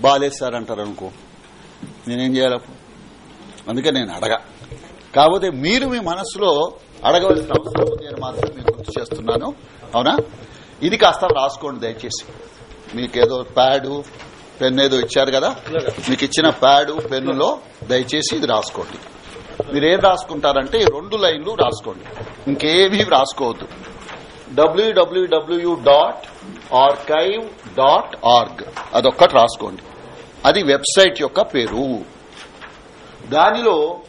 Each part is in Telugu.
బాగాలేస్తారంటారు అనుకో నేనేం చేయాలి? అందుకే నేను అడగ. కాకపోతే మీరు మీ మనసులో అడగవలసిన అవసరం నేను మాత్రం మీకు గుర్తు చేస్తున్నాను. అవునా? ఇది కాస్త రాసుకోండి దయచేసి. మీకేదో ప్యాడు పెన్ ఏదో ఇచ్చారు కదా? మీకు ఇచ్చిన ప్యాడు పెన్నులో దయచేసి ఇది రాసుకోండి. మీరు ఏం రాసుకుంటారంటే ఈ రెండు లైన్లు రాసుకోండి. ఇంకేమీ రాసుకోవద్దు. W W W dot archive dot org అదొక్కటి రాసుకోండి. అది వెబ్సైట్ యొక్క పేరు. దానిలో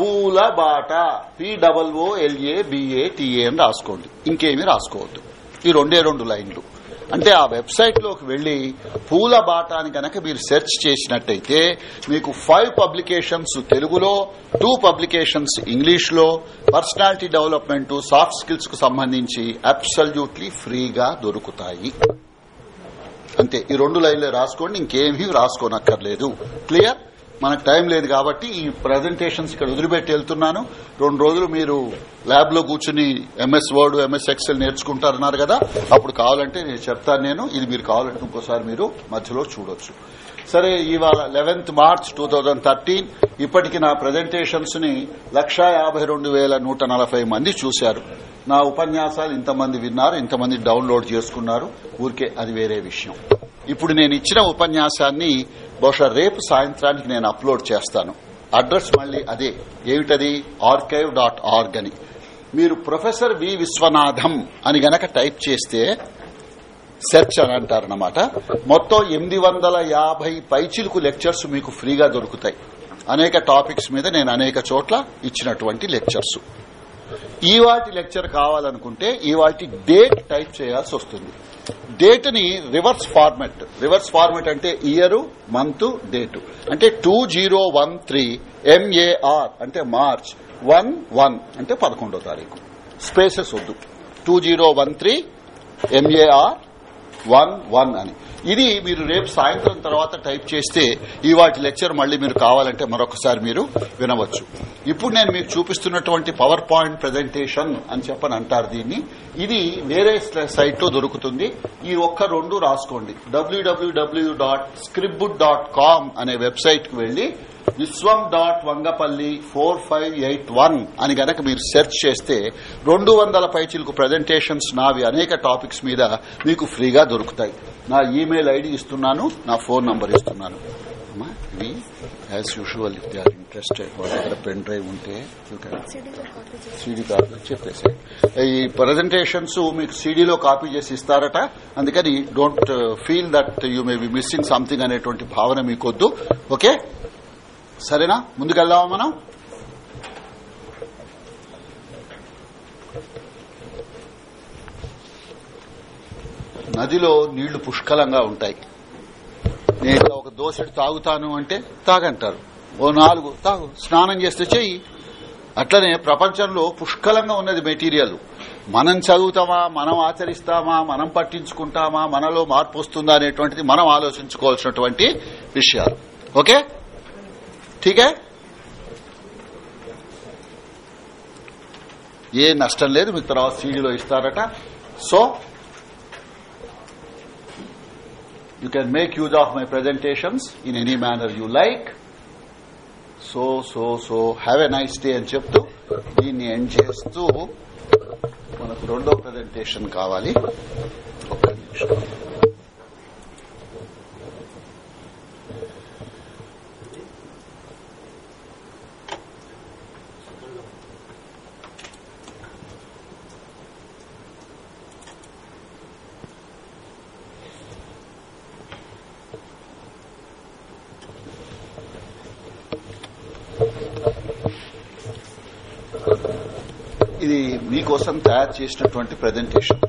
పూల బాట పిడబ్ల్ఓ ఎల్ఏ బిఏ టిఏ అని రాసుకోండి. ఇంకేమీ రాసుకోవద్దు. ఈ రెండే రెండు లైన్లు. అంటే ఆ వెబ్సైట్లోకి వెళ్ళి పూల బాటాని కనుక మీరు సెర్చ్ చేసినట్టయితే మీకు ఫైవ్ పబ్లికేషన్స్ తెలుగులో టూ పబ్లికేషన్స్ ఇంగ్లీష్లో పర్సనాలిటీ డెవలప్మెంట్ సాఫ్ట్ స్కిల్స్కు సంబంధించి అబ్సల్యూట్లీ ఫ్రీగా దొరుకుతాయి. అంతే. ఈ రెండు లైన్లే రాసుకోండి ఇంకేమీ రాసుకోనక్కర్లేదు. క్లియర్? మనకు టైం లేదు కాబట్టి ఈ ప్రజెంటేషన్స్ ఇక్కడ వదిలిపెట్టి వెళ్తున్నాను. రెండు రోజులు మీరు ల్యాబ్లో కూర్చుని ఎంఎస్ వర్డ్ ఎంఎస్ ఎక్సెల్ నేర్చుకుంటారన్నారు కదా అప్పుడు కావాలంటే నేను చెప్తాను నేను. ఇది మీరు కావాలంటే ఇంకోసారి మీరు మధ్యలో చూడొచ్చు. సరే ఇవాళ eleventh March two thousand thirteen ఇప్పటికి నా ప్రజెంటేషన్స్ని లక్షా యాభై రెండు వేల నూట నలభై మంది చూశారు. నా ఉపన్యాసాలు ఇంతమంది విన్నారు ఇంతమంది డౌన్లోడ్ చేసుకున్నారు. ఊరికే అది వేరే విషయం. ఇప్పుడు నేను ఇచ్చిన ఉపన్యాసాన్ని బహుశా రేపు సాయంత్రానికి నేను అప్లోడ్ చేస్తాను. అడ్రస్ మళ్ళీ అదే. ఏమిటది? ఆర్కైవ్ డాట్ ఆర్గ్ అని. మీరు ప్రొఫెసర్ వి విశ్వనాథం అని గనక టైప్ చేస్తే సెర్చ్ అని అంటారన్నమాట. మొత్తం ఎనిమిది వందల యాభై పైచిలుకు లెక్చర్స్ మీకు ఫ్రీగా దొరుకుతాయి. అనేక టాపిక్స్ మీద నేను అనేక చోట్ల ఇచ్చినటువంటి లెక్చర్స్. ఈ వాటి లెక్చర్ కావాలనుకుంటే ఈ వాటి డేట్ టైప్ చేయాల్సి వస్తుంది. డేట్ని రివర్స్ ఫార్మెట్. రివర్స్ ఫార్మెట్ అంటే ఇయర్ మంత్ డేట్. అంటే two zero one three M A R అంటే మార్చ్ వన్ వన్ అంటే పదకొండో తారీఖు. స్పేసెస్ వద్దు. Two zero one three M A R one one అని. ఇది మీరు రేపు సాయంత్రం తర్వాత టైప్ చేస్తే ఈ వాటి లెక్చర్ మళ్ళీ మీరు కావాలంటే మరొకసారి మీరు వినవచ్చు. ఇప్పుడు నేను మీకు చూపిస్తున్నటువంటి పవర్ పాయింట్ ప్రజెంటేషన్ అని చెప్పని అంటారు దీన్ని. ఇది వేరే సైట్లో దొరుకుతుంది. ఈ ఒక్క రెండు రాసుకోండి. డబ్ల్యూడబ్ల్యూడబ్ల్యూ డాట్ డాట్ కామ్ అనే వెబ్సైట్కు వెళ్ళి Vishwam dot Vangapalli four five eight one అని గనక మీరు సెర్చ్ చేస్తే రెండు వందల పైచిలకు ప్రజెంటేషన్స్ నావి అనేక టాపిక్స్ మీద మీకు ఫ్రీగా దొరుకుతాయి. నా ఈమెయిల్ ఐడి ఇస్తున్నాను నా ఫోన్ నంబర్ ఇస్తున్నాను. అమ్మా, ఇవి as usual if they are interested వాళ్ళ దగ్గర పెన్ డ్రైవ్ ఉంటే సీడీ కాపీ చెప్పేసి ఈ ప్రజెంటేషన్స్ మీకు సీడీలో కాపీ చేసి ఇస్తారట. అందుకని don't feel that you may be missing something అనేటువంటి భావన మీకొద్దు. ఓకే సరేనా? ముందుకెళ్దామా మనం? నదిలో నీళ్ళు పుష్కలంగా ఉంటాయి. నేను ఒక దోసెడు తాగుతాను అంటే తాగంటారు. ఓ నాలుగు తాగు స్నానం చేస్తే చెయ్యి. అట్లనే ప్రపంచంలో పుష్కలంగా ఉన్నది మెటీరియల్. మనం చదువుతామా మనం ఆచరిస్తామా మనం పట్టించుకుంటామా మనలో మార్పు వస్తుందా అనేటువంటిది మనం ఆలోచించుకోవాల్సినటువంటి విషయాలు. ఓకే? ఠీకే ఏ నష్టం లేదు మీకు తర్వాత సీడీలో ఇస్తారట so you can make use of my presentations in any manner you like so so so have a nice day అని చెప్తూ దీన్ని ఎండ్ చేస్తూ మనకు రెండో ప్రజెంటేషన్ కావాలి. ఒక్క నిమిషం ఇది కోసం తయారు చేసినటువంటి ప్రజెంటేషన్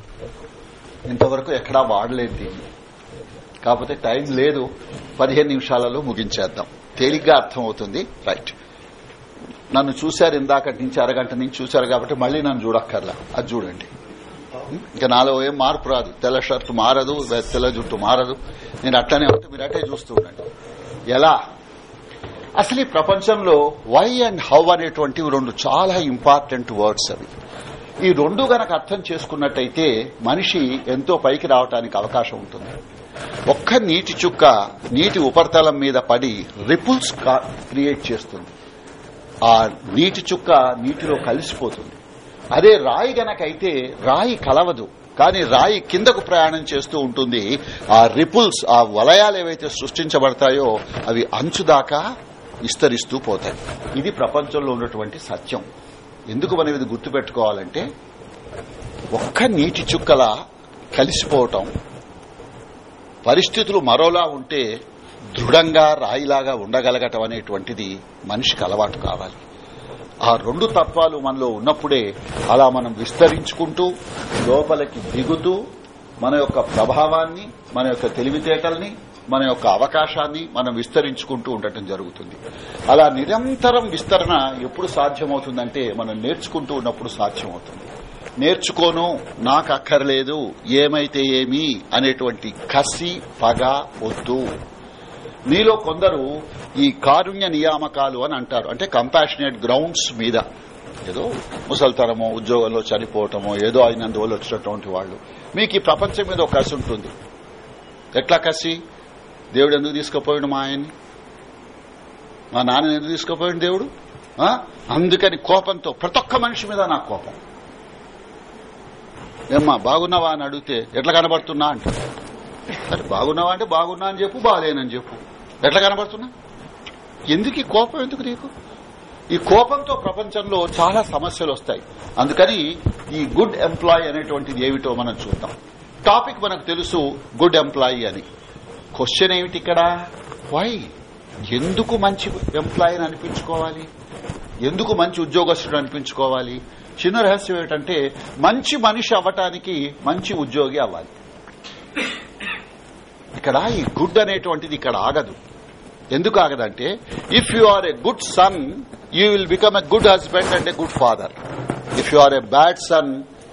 ఇంతవరకు ఎక్కడా వాడలేదు దీన్ని. కాకపోతే టైం లేదు. పదిహేను నిమిషాలలో ముగించేద్దాం. తేలిగ్గా అర్థమవుతుంది. రైట్. నన్ను చూశారు ఇందాక నుంచి అరగంట నుంచి చూశారు కాబట్టి మళ్ళీ నన్ను చూడక్కర్లా. అది చూడండి. ఇంకా నాలో ఏం మార్పు రాదు. తెల్ల షర్ట్ మారదు తెల్ల జుట్టు మారదు. నేను అట్లనే ఉంటే మీరు అట్టే చూస్తూ ఉండండి. ఎలా? అసలు ఈ ప్రపంచంలో వై అండ్ హౌ అనేటువంటివి రెండు చాలా ఇంపార్టెంట్ వర్డ్స్ అవి. ఈ రెండు గనక అర్థం చేసుకున్నట్టయితే మనిషి ఎంతో పైకి రావటానికి అవకాశం ఉంటుంది. ఒక్క నీటి చుక్క నీటి ఉపరితలం మీద పడి రిపుల్స్ క్రియేట్ చేస్తుంది. ఆ నీటి చుక్క నీటిలో కలిసిపోతుంది. అదే రాయి గనకైతే రాయి కలవదు కానీ రాయి కిందకు ప్రయాణం చేస్తూ ఉంటుంది. ఆ రిపుల్స్ ఆ వలయాలు ఏవైతే సృష్టించబడతాయో అవి అంచుదాకా విస్తరిస్తూ పోతాయి. ఇది ప్రపంచంలో ఉన్నటువంటి సత్యం. ఎందుకు మనం ఇది గుర్తుపెట్టుకోవాలంటే ఒక్క నీటి చుక్కల కలిసిపోవటం పరిస్థితులు మరోలా ఉంటే దృఢంగా రాయిలాగా ఉండగలగటం అనేటువంటిది మనిషికి అలవాటు కావాలి. ఆ రెండు తత్వాలు మనలో ఉన్నప్పుడే అలా మనం విస్తరించుకుంటూ లోపలికి దిగుతూ మన యొక్క ప్రభావాన్ని మన యొక్క తెలివితేటల్ని మన యొక్క అవకాశాన్ని మనం విస్తరించుకుంటూ ఉండటం జరుగుతుంది. అలా నిరంతరం విస్తరణ ఎప్పుడు సాధ్యమవుతుందంటే మనం నేర్చుకుంటూ ఉన్నప్పుడు సాధ్యమవుతుంది. నేర్చుకోను నాకు అక్కర్లేదు ఏమైతే ఏమి అనేటువంటి కసి పగ వద్దు. మీలో కొందరు ఈ కారుణ్య నియామకాలు అని అంటారు. అంటే కంపాషనేట్ గ్రౌండ్స్ మీద. ఏదో ముసల్తనమో ఉద్యోగంలో చనిపోవటమో ఏదో అయినందువల్ల వచ్చినటువంటి వాళ్ళు. మీకు ఈ ప్రపంచం మీద ఒక కసి ఉంటుంది. ఎట్లా కసి? దేవుడు ఎందుకు తీసుకుపోయాడు మా ఆయన్ని? మా నాన్న ఎందుకు తీసుకుపోయాడు దేవుడు? అందుకని కోపంతో ప్రతి ఒక్క మనిషి మీద నాకు కోపం. ఏమ్మా బాగున్నావా అని అడిగితే ఎట్లా కనబడుతున్నా అంటే. సరే బాగున్నావా అంటే బాగున్నా అని చెప్పు బాగాలేనని చెప్పు. ఎట్లా కనబడుతున్నా? ఎందుకు ఈ కోపం ఎందుకు నీకు? ఈ కోపంతో ప్రపంచంలో చాలా సమస్యలు వస్తాయి. అందుకని ఈ గుడ్ ఎంప్లాయీ అనేటువంటిది ఏమిటో మనం చూద్దాం. టాపిక్ మనకు తెలుసు గుడ్ ఎంప్లాయీ అని. క్వశ్చన్ ఏమిటి ఇక్కడ? వై ఎందుకు మంచి ఎంప్లాయీని అనిపించుకోవాలి? ఎందుకు మంచి ఉద్యోగస్తుడు అనిపించుకోవాలి? చిన్న రహస్యం ఏమిటంటే మంచి మనిషి అవ్వటానికి మంచి ఉద్యోగి అవ్వాలి. ఇక్కడ ఈ గుడ్ అనేటువంటిది ఇక్కడ ఆగదు. ఎందుకు ఆగదంటే if you are a good son you will become a good husband and a good father if you are a bad son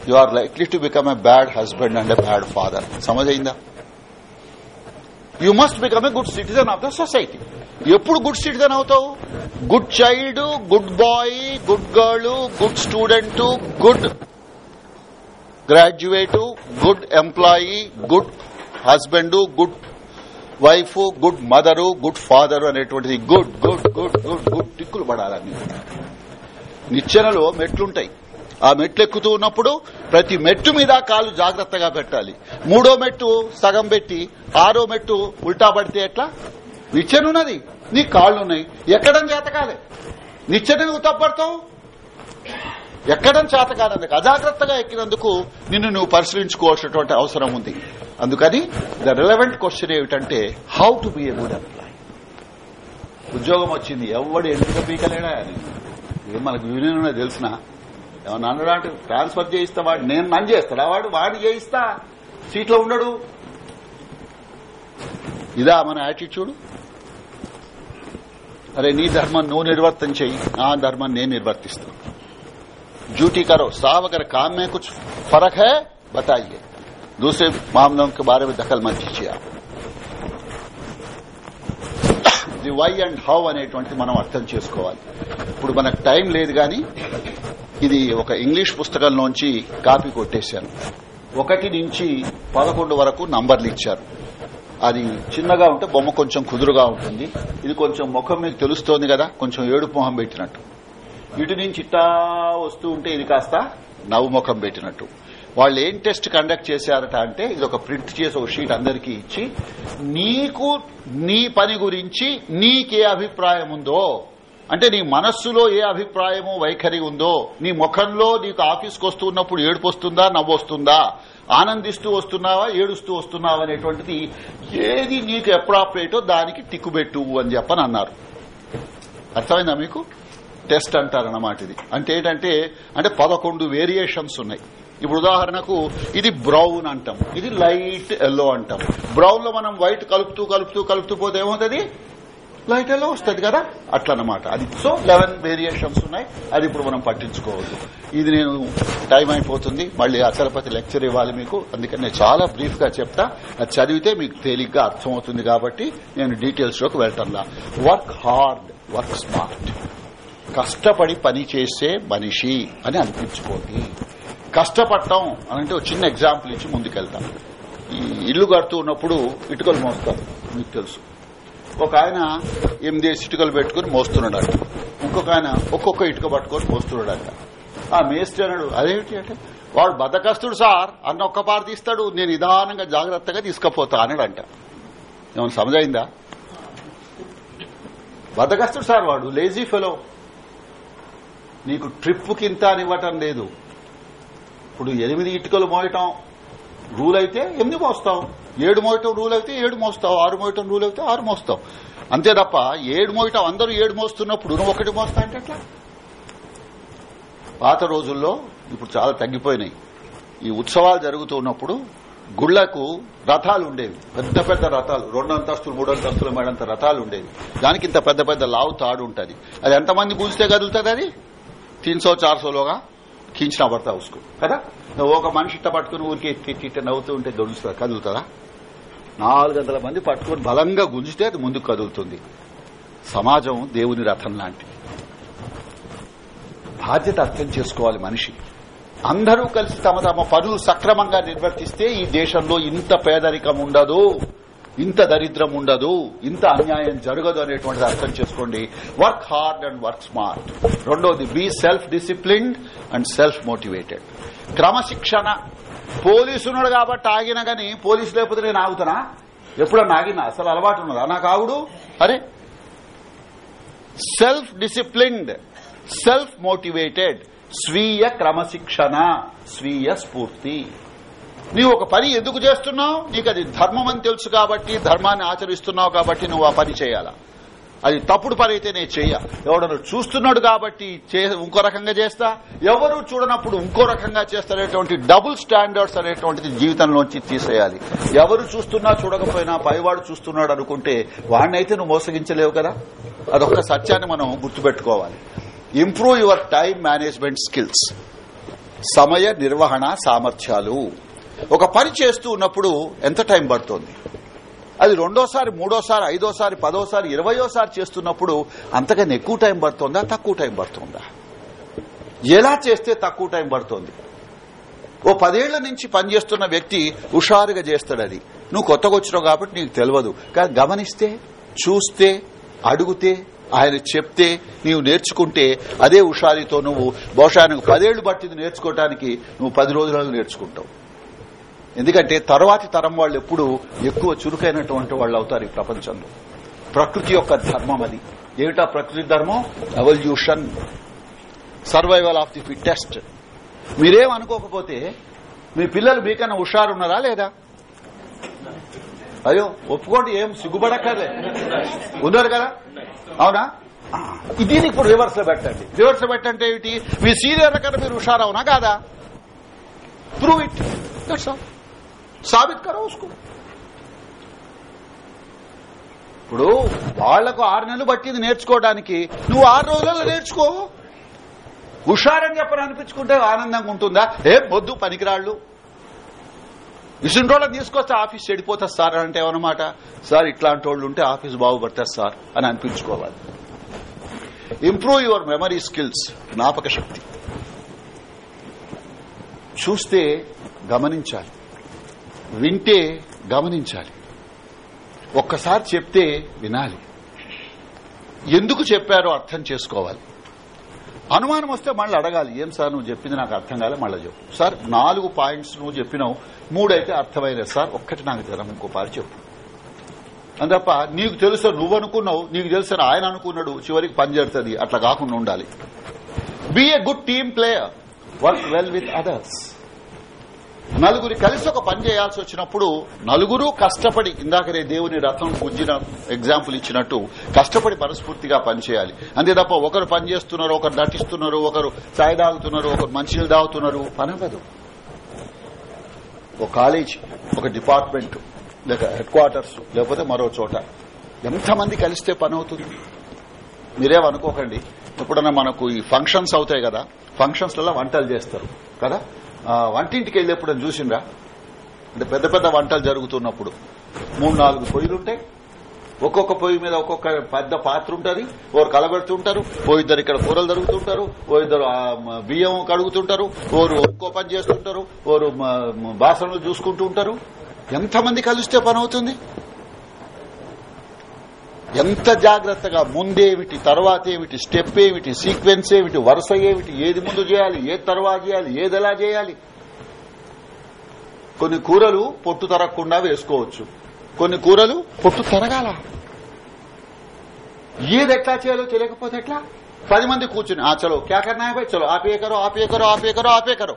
you are likely to become a bad husband and a bad father సమజైందా you must become a good citizen of the society ఎప్పుడు గుడ్ సిటిజన్ అవుతావు? Good child good boy good girl good student good graduate good employee good husband good wife good mother good father అనేటువంటిది good good good good good టిక్కులు పడాలని నిచ్చెనలో మెట్లుంటాయి. ఆ మెట్లు ఎక్కుతూ ఉన్నప్పుడు ప్రతి మెట్టు మీద కాలు జాగ్రత్తగా పెట్టాలి. మూడో మెట్టు సగం పెట్టి ఆరో మెట్టు ఉల్టా పడితే ఎట్లా? నిచ్చెనున్నది నీ కాళ్ళున్నాయి. ఎక్కడం చేతకాలే నిచ్చెన నువ్వు తప్పడతావు? ఎక్కడం చేతకానందుకు అజాగ్రత్తగా ఎక్కినందుకు నిన్ను నువ్వు పరిశీలించుకోవాల్సినటువంటి అవసరం ఉంది. అందుకని ద రిలవెంట్ క్వశ్చన్ ఏమిటంటే how to be a good employee ఉద్యోగం వచ్చింది. ఎవడు ఎందుకు పీకలేడా అని? ఏం మనకు యూనియన్ ఉన్నది ఏమన్నా అన్నాడు అంటే ట్రాన్స్ఫర్ చేయిస్తా వాడు నేను నన్ను చేస్తాడా వాడు వాడు చేయిస్తా సీట్లో ఉండడు ఇదా మన యాటిట్యూడ్ అరే నీ ధర్మం నువ్వు నిర్వర్తన చెయ్యి నా ధర్మం నేను నిర్వర్తిస్తాను ड्यूटी करो साहब अगर काम में कुछ फर्क है बताइए दूसरे मामलों के बारे में दखल मत दीजिए आप ది వై అండ్ హౌ అనేటువంటి మనం అర్థం చేసుకోవాలి ఇప్పుడు మనకు టైం లేదు గాని ఇది ఒక ఇంగ్లీష్ పుస్తకంలోంచి కాపీ కొట్టేశాను ఒకటి నుంచి పదకొండు వరకు నంబర్లు ఇచ్చారు. అది చిన్నగా ఉంటే బొమ్మ కొంచెం కుదురుగా ఉంటుంది. ఇది కొంచెం ముఖం మీకు తెలుస్తోంది కదా కొంచెం ఏడుపు మొహం పెట్టినట్టు. ఇటు నుంచి ఇట్టా వస్తూ ఉంటే ఇది కాస్త నవ్వుముఖం పెట్టినట్టు. వాళ్ళు ఏం టెస్ట్ కండక్ట్ చేశారట అంటే ఇది ఒక ప్రింట్ చేసి ఒక షీట్ అందరికీ ఇచ్చి నీకు నీ పని గురించి నీకే అభిప్రాయం ఉందో అంటే నీ మనస్సులో ఏ అభిప్రాయము వైఖరి ఉందో నీ ముఖంలో నీకు ఆఫీస్కి వస్తున్నప్పుడు ఏడుపు వస్తుందా నవ్వు వస్తుందా ఆనందిస్తూ వస్తున్నావా ఏడుస్తూ వస్తున్నావా అనేటువంటిది ఏది నీకు అప్రాప్రియేటో దానికి టిక్కుబెట్టు అని చెప్పని అన్నారు. అర్థమైందా మీకు? టెస్ట్ అంటారన్నమాట ఇది. అంటే ఏంటంటే అంటే పదకొండు వేరియేషన్స్ ఉన్నాయి. ఇప్పుడు ఉదాహరణకు ఇది బ్రౌన్ అంటాం. ఇది లైట్ ఎల్లో అంటాం. బ్రౌన్లో మనం వైట్ కలుపుతూ కలుపుతూ కలుపుతూ పోతే ఏమవుతుంది? లైట్ ఎల్లో వస్తుంది కదా? అట్లనమాట అది సో లెవెన్ వేరియేషన్స్ ఉన్నాయి. అది ఇప్పుడు మనం పట్టించుకోవద్దు. ఇది నేను టైం అయిపోతుంది. మళ్ళీ అచలపతి లెక్చర్ ఇవ్వాలి మీకు. అందుకని నేను చాలా బ్రీఫ్గా చెప్తా. అది చదివితే మీకు తేలిగ్గా అర్థమవుతుంది కాబట్టి నేను డీటెయిల్స్లోకి వెళ్తాను వర్క్ హార్డ్ వర్క్ స్మార్ట్ కష్టపడి పని చేసే మనిషి అని అనిపించుకోండి. కష్టపడటం అనంటే అంటే ఒక చిన్న ఎగ్జాంపుల్ ఇచ్చి ముందుకెళ్తాం. ఈ ఇల్లు కడుతూ ఉన్నప్పుడు ఇటుకలు మోస్తారు. మీకు తెలుసు. ఒక ఆయన ఎనిమిది ఇటుకలు పెట్టుకుని మోస్తున్నాడట. ఇంకొక ఆయన ఒక్కొక్క ఇటుక పట్టుకొని మోస్తున్నాడట. ఆ మేస్త్రి అన్నాడు అదేమిటి అంటే వాడు బద్దకస్తుడు సార్ అన్న ఒక్క పార తీస్తాడు నేను నిదానంగా జాగ్రత్తగా తీసుకుపోతా అన్నాడంట. ఏమైనా సమజైందా బద్దకస్తుడు సార్ వాడు లేజీ ఫెలో నీకు ట్రిప్ కింత అనివ్వటం లేదు. ఇప్పుడు ఎనిమిది ఇటుకలు మోయటం రూల్ అయితే ఎనిమిది మోస్తావు ఏడు మోయటం రూల్ అయితే ఏడు మోస్తావు ఆరు మోయటం రూల్ అయితే ఆరు మోస్తావు. అంతే తప్ప ఏడు మోయటం అందరూ ఏడు మోస్తున్నప్పుడు నువ్వు ఒకటి మోస్తా అంటే ఎట్లా? పాత రోజుల్లో ఇప్పుడు చాలా తగ్గిపోయినాయి. ఈ ఉత్సవాలు జరుగుతున్నప్పుడు గుళ్ళకు రథాలు ఉండేవి. పెద్ద పెద్ద రథాలు రెండు అంతస్తులు మూడు అంతస్తులు మేడంత రథాలు ఉండేవి. దానికి ఇంత పెద్ద పెద్ద లావు తాడు ఉంటుంది. అది ఎంతమంది పూజితే కదులుతుంది అది? తీన్ సో చార్ సోలోగా పడతా ఉసుకు. కదా? ఒక మనిషి ఇట్ట పట్టుకుని ఊరికి ఇట్ట నవ్వుతూ ఉంటే దొడుస్తుంది కదులుతుందా? నాలుగు వందల మంది పట్టుకుని బలంగా గుంజితే అది ముందుకు కదులుతుంది. సమాజం దేవుని రథం లాంటిది బాధ్యత అర్థం చేసుకోవాలి మనిషి. అందరూ కలిసి తమ తమ పనులు సక్రమంగా నిర్వర్తిస్తే ఈ దేశంలో ఇంత పేదరికం ఉండదు ఇంత దరిద్రం ఉండదు ఇంత అన్యాయం జరగదు అనేటువంటిది అర్థం చేసుకోండి. Work hard and work smart రెండోది be self disciplined and self motivated క్రమశిక్షణ పోలీసున్నాడు కాబట్టి ఆగిన గాని పోలీసు లేకపోతే నేను ఆగుతానా? ఎప్పుడన్నా ఆగినా అసలు అలవాటు ఉన్నదా? నాకు ఆగుడు. అరే సెల్ఫ్ డిసిప్లిన్డ్ సెల్ఫ్ మోటివేటెడ్ స్వీయ క్రమశిక్షణ స్వీయ స్ఫూర్తి. నీవు ఒక పని ఎందుకు చేస్తున్నావు? నీకు అది ధర్మం అని తెలుసు కాబట్టి ధర్మాన్ని ఆచరిస్తున్నావు కాబట్టి నువ్వు ఆ పని చేయాలా? అది తప్పుడు పని అయితే నేను చెయ్య ఎవడను చూస్తున్నాడు కాబట్టి ఇంకో రకంగా చేస్తా. ఎవరు చూడనప్పుడు ఇంకో రకంగా చేస్తారనేటువంటి డబుల్ స్టాండర్డ్స్ అనేటువంటిది జీవితంలోంచి తీసేయాలి. ఎవరు చూస్తున్నా చూడకపోయినా పైవాడు చూస్తున్నాడు అనుకుంటే వాడినైతే నువ్వు మోసగించలేవు కదా? అదొక సత్యాన్ని మనం గుర్తుపెట్టుకోవాలి. Improve your time management skills సమయ నిర్వహణ సామర్థ్యాలు. ఒక పని చేస్తూ ఉన్నప్పుడు ఎంత టైం పడుతోంది? అది రెండోసారి మూడోసారి ఐదోసారి పదోసారి ఇరవయోసారి చేస్తున్నప్పుడు అంతకన్నా ఎక్కువ టైం పడుతుందా తక్కువ టైం పడుతుందా? ఎలా చేస్తే తక్కువ టైం పడుతోంది? ఓ పదేళ్ళ నుంచి పనిచేస్తున్న వ్యక్తి హుషారుగా చేస్తాడు అది. నువ్వు కొత్తగా వచ్చినావు కాబట్టి నీకు తెలియదు కానీ గమనిస్తే చూస్తే అడుగుతే ఆయన చెప్తే నీవు నేర్చుకుంటే అదే హుషారితో నువ్వు బహుశా నువ్వు పదేళ్ళు పట్టింది నేర్చుకోవటానికి నువ్వు పది రోజులలో నేర్చుకుంటావు. ఎందుకంటే తర్వాతి తరం వాళ్ళు ఎప్పుడు ఎక్కువ చురుకైనటువంటి వాళ్ళు అవుతారు ఈ ప్రపంచంలో. ప్రకృతి యొక్క ధర్మం అది. ఏమిటా ప్రకృతి ధర్మం? Evolution survival of the fittest మీరేం అనుకోకపోతే మీ పిల్లలు మీకన్నా హుషారున్నారా లేదా? అయ్యో ఒప్పుకోండి ఏం సిగ్గుపడక్కర్లే. ఉన్నారు కదా? అవునా? దీన్ని ఇప్పుడు రివర్స్లో పెట్టండి. రివర్స్లో పెట్టంటే ఏమిటి? మీ సీనియర్ల కన్నా మీరు హుషారవునా కాదా? ప్రూవ్ ఇట్ దట్స్ ఆల్ సాబిత్ కరో ఉస్కు. ఇప్పుడు వాళ్ళకు ఆరు నెలలు పట్టింది నేర్చుకోవడానికి. నువ్వు ఆరు రోజులలో నేర్చుకో. హుషారని చెప్పని అనిపించుకుంటే ఆనందంగా ఉంటుందా? ఏం వద్దు పనికిరాళ్ళు. ఇసుంటోళ్ళని తీసుకొస్తే ఆఫీస్ చెడిపోతారు సార్ అంటే ఏమన్నమాట? సార్ ఇట్లాంటి వాళ్ళు ఉంటే ఆఫీస్ బాగుపడతారు సార్ అని అనిపించుకోవాలి. ఇంప్రూవ్ యువర్ మెమరీ స్కిల్స్ జ్ఞాపక శక్తి. చూస్తే గమనించాలి. వింటే గమనించాలి. ఒక్కసారి చెప్తే వినాలి. ఎందుకు చెప్పారో అర్థం చేసుకోవాలి. అనుమానం వస్తే మళ్ళీ అడగాలి ఏం సార్ నువ్వు చెప్పింది నాకు అర్థం కాలే మళ్ళీ చెప్పు. సార్ నాలుగు పాయింట్స్ నువ్వు చెప్పినావు మూడైతే అర్థమైనది సార్ ఒక్కటి నాకు జరం ఇంకో పారి చెప్పు. తప్ప నీకు తెలుసు నువ్వు అనుకున్నావు నీకు తెలుసు ఆయన అనుకున్నాడు చివరికి పనిచేస్తుంది అట్లా కాకుండా ఉండాలి. Be a good team player work well with others నలుగురి కలిసి ఒక పని చేయాల్సి వచ్చినప్పుడు నలుగురు కష్టపడి ఇందాకనే దేవుని రథం గుంజిన ఎగ్జాంపుల్ ఇచ్చినట్టు కష్టపడి మనస్ఫూర్తిగా పనిచేయాలి అంతే తప్ప ఒకరు పని చేస్తున్నారు ఒకరు నటిస్తున్నారు ఒకరు చాయ్ తాగుతున్నారు ఒకరు మంచినీళ్ళు తాగుతున్నారు పని అవ్వదు. ఒక కాలేజ్ ఒక డిపార్ట్మెంట్ లేక హెడ్ క్వార్టర్స్ లేకపోతే మరో చోట ఎంతమంది కలిస్తే పని అవుతుంది? మీరేమనుకోకండి ఎప్పుడన్నా మనకు ఈ ఫంక్షన్స్ అవుతాయి కదా. ఫంక్షన్స్లలో వంటలు చేస్తారు. కదా? వంటింటికి వెళ్ళేప్పుడు చూసిండ్రా? అంటే పెద్ద పెద్ద వంటలు జరుగుతున్నప్పుడు. మూడు నాలుగు పొయ్యిలుంటాయి ఒక్కొక్క పొయ్యి మీద ఒక్కొక్క పెద్ద పాత్ర ఉంటుంది ఓరు కలబెడుతుంటారు ఓ ఇద్దరు ఇక్కడ కూరలు జరుగుతుంటారు ఓ ఇద్దరు బియ్యం కడుగుతుంటారు ఓరు ఒక్కో పని చేస్తుంటారు ఓరు బాసనలు చూసుకుంటూ ఉంటారు. ఎంతమంది కలిస్తే పని అవుతుంది ఎంత జాగ్రత్తగా ముందేమిటి తర్వాత ఏమిటి స్టెప్ ఏమిటి సీక్వెన్స్ ఏమిటి వరుస ఏమిటి ఏది ముందు చేయాలి ఏది తర్వాత చేయాలి ఏది ఎలా చేయాలి? కొన్ని కూరలు పొట్టు తరగకుండా వేసుకోవచ్చు. కొన్ని కూరలు పొట్టు తరగాల. ఏది ఎట్లా చేయాలో తెలియకపోతే ఎట్లా? పది మంది కూర్చుని ఆ చలో కేకర్ కర్నా చలో ఆపే కరో ఆపే కరో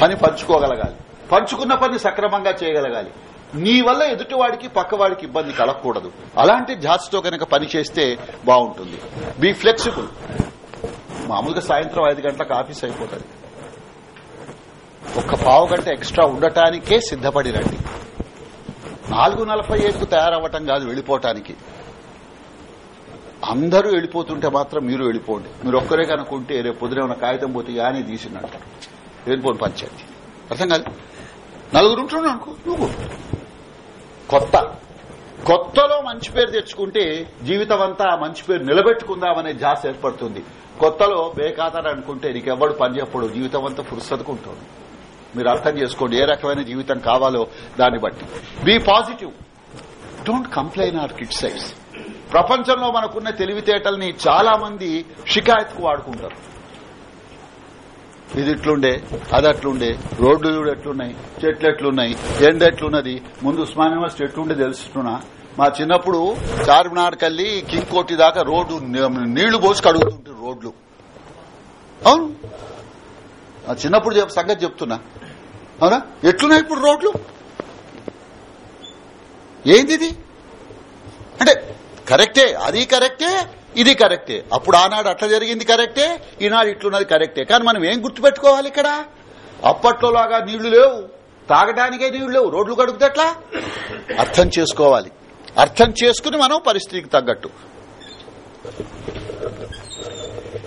పని పంచుకోగలగాలి. పంచుకున్న పని సక్రమంగా చేయగలగాలి. నీ వల్ల ఎదుటివాడికి పక్కవాడికి ఇబ్బంది కలగకూడదు. అలాంటి జాతితో కనుక పని చేస్తే బాగుంటుంది. బీ ఫ్లెక్సిబుల్ మామూలుగా సాయంత్రం ఐదు గంటలకు ఆఫీస్ అయిపోతుంది. ఒక్క పావు గంట ఎక్స్ట్రా ఉండటానికే సిద్దపడి రండి. నాలుగు నలభై ఐదుకు తయారవ్వటం కాదు వెళ్ళిపోవటానికి. అందరూ వెళ్ళిపోతుంటే మాత్రం మీరు వెళ్ళిపోండి. మీరు ఒక్కరే కనుక్కుంటే రేపు పొద్దున ఉన్న కాగితం పోతే యాని తీసిందంటారు వెళ్ళిపోండి పంచాయతీ. అర్థం కాదు? నలుగురు ఉంటున్నాను అనుకో నువ్వు. కొత్త. కొత్తలో మంచి పేరు తెచ్చుకుంటే జీవితం అంతా మంచి పేరు నిలబెట్టుకుందామనే జాస్ ఏర్పడుతుంది. కొత్తలో బేఖాతారు అనుకుంటే నీకెవ్వడు పని చెప్పడు జీవితం అంతా ఉంటుంది మీరు అర్థం చేసుకోండి ఏ రకమైన జీవితం కావాలో దాన్ని బట్టి. Be positive. Don't complain or criticise. ప్రపంచంలో మనకున్న తెలివితేటల్ని చాలా మంది షికాయత్కు వాడుకుంటారు. ఇది ఇట్లుండే అది అట్లుండే రోడ్లు చూడు ఎట్లున్నాయి చెట్లు ఎట్లున్నాయి ఎండ ఎట్లున్నది ముందు ఉస్మాన్ యూనివర్సిటీ ఎట్లుండే తెలుస్తున్నా మా చిన్నప్పుడు చార్మినార్ కల్లి కింగ్ కోటి దాకా రోడ్డు నీళ్ళు పోసి కడుగుతుంటారు రోడ్లు. అవును. మా చిన్నప్పుడు సంగతి చెప్తున్నా. అవునా? ఎట్లున్నాయి ఇప్పుడు రోడ్లు? ఏంది అంటే కరెక్టే అది కరెక్టే ఇది కరెక్టే. అప్పుడు ఆనాడు అట్లా జరిగింది కరెక్టే. ఈనాడు ఇట్లున్నది కరెక్టే. కానీ మనం ఏం గుర్తుపెట్టుకోవాలి ఇక్కడ? అప్పట్లోలాగా నీళ్ళు లేవు. తాగడానికే నీళ్ళు లేవు. రోడ్లు కడుగుతట్లా అర్థం చేసుకోవాలి. అర్థం చేసుకుని మనం పరిస్థితికి తగ్గట్టు.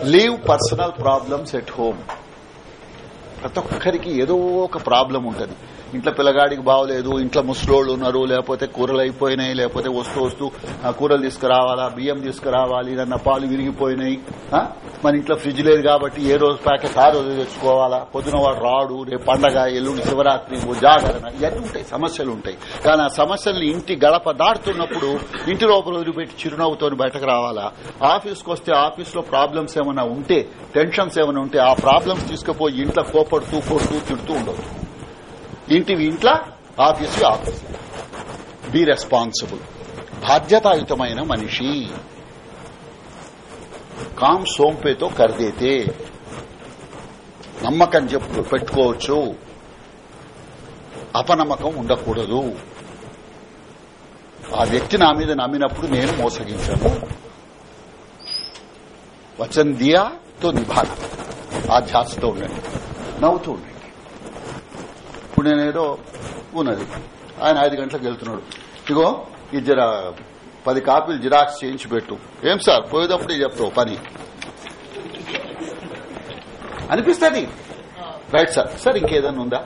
Leave personal problems at home. ప్రతి ఒక్కరికి ఏదో ఒక ప్రాబ్లం ఉంటుంది. ఇంట్లో పిల్లగాడికి బాగోలేదు ఇంట్లో ముసలోళ్ళు ఉన్నారు లేకపోతే కూరలు అయిపోయినాయి లేకపోతే వస్తూ వస్తూ ఆ, కూరలు తీసుకురావాలా బియ్యం తీసుకురావాలి నన్న పాలు విరిగిపోయినాయి మన ఇంట్లో ఫ్రిడ్జ్ లేదు కాబట్టి ఏ రోజు ప్యాకెట్ ఆ రోజు తెచ్చుకోవాలా? పొద్దున వాడు రాడు రేపు పండగ ఎల్లుండి శివరాత్రి ఉజాగరణ జాగరణ ఇవన్నీ ఉంటాయి సమస్యలు ఉంటాయి. కానీ ఆ సమస్యల్ని ఇంటి గడప దాటుతున్నప్పుడు ఇంటి లోపల వదిలిపెట్టి చిరునవ్వుతో బయటకు రావాలా? ఆఫీస్కి వస్తే ఆఫీస్లో ప్రాబ్లమ్స్ ఏమైనా ఉంటే టెన్షన్స్ ఏమైనా ఉంటే ఆ ప్రాబ్లమ్స్ తీసుకుపోయి ఇంట్లో కోపడుతూ కొడుతూ తిడుతూ ఉండవచ్చు ఇంటివి ఇంట్లో ఆఫీసు ఆఫీస్ బి రెస్పాన్సిబుల్ బాధ్యతాయుతమైన మనిషి. కామ్ సోంపేతో కర్దేతే నమ్మకం చెప్పు పెట్టుకోవచ్చు. అపనమ్మకం ఉండకూడదు. ఆ వ్యక్తి నా మీద నమ్మినప్పుడు నేను మోసగించాను. వచన్ దియా తో నిభాన. ఆ ధ్యాసతో ఉండండి. నవ్వుతూ ఉండండి. ఇప్పుడు నేనేదో ఉన్నది. ఆయన ఐదు గంటలకు వెళ్తున్నాడు. ఇగో ఈ జిరా పది కాపీలు జిరాక్స్ చేయించి పెట్టు. ఏం సార్? పోయేటప్పుడు చెప్తావు పని. అనిపిస్తుంది? Right sir. సార్ ఇంకేదన్నా ఉందా?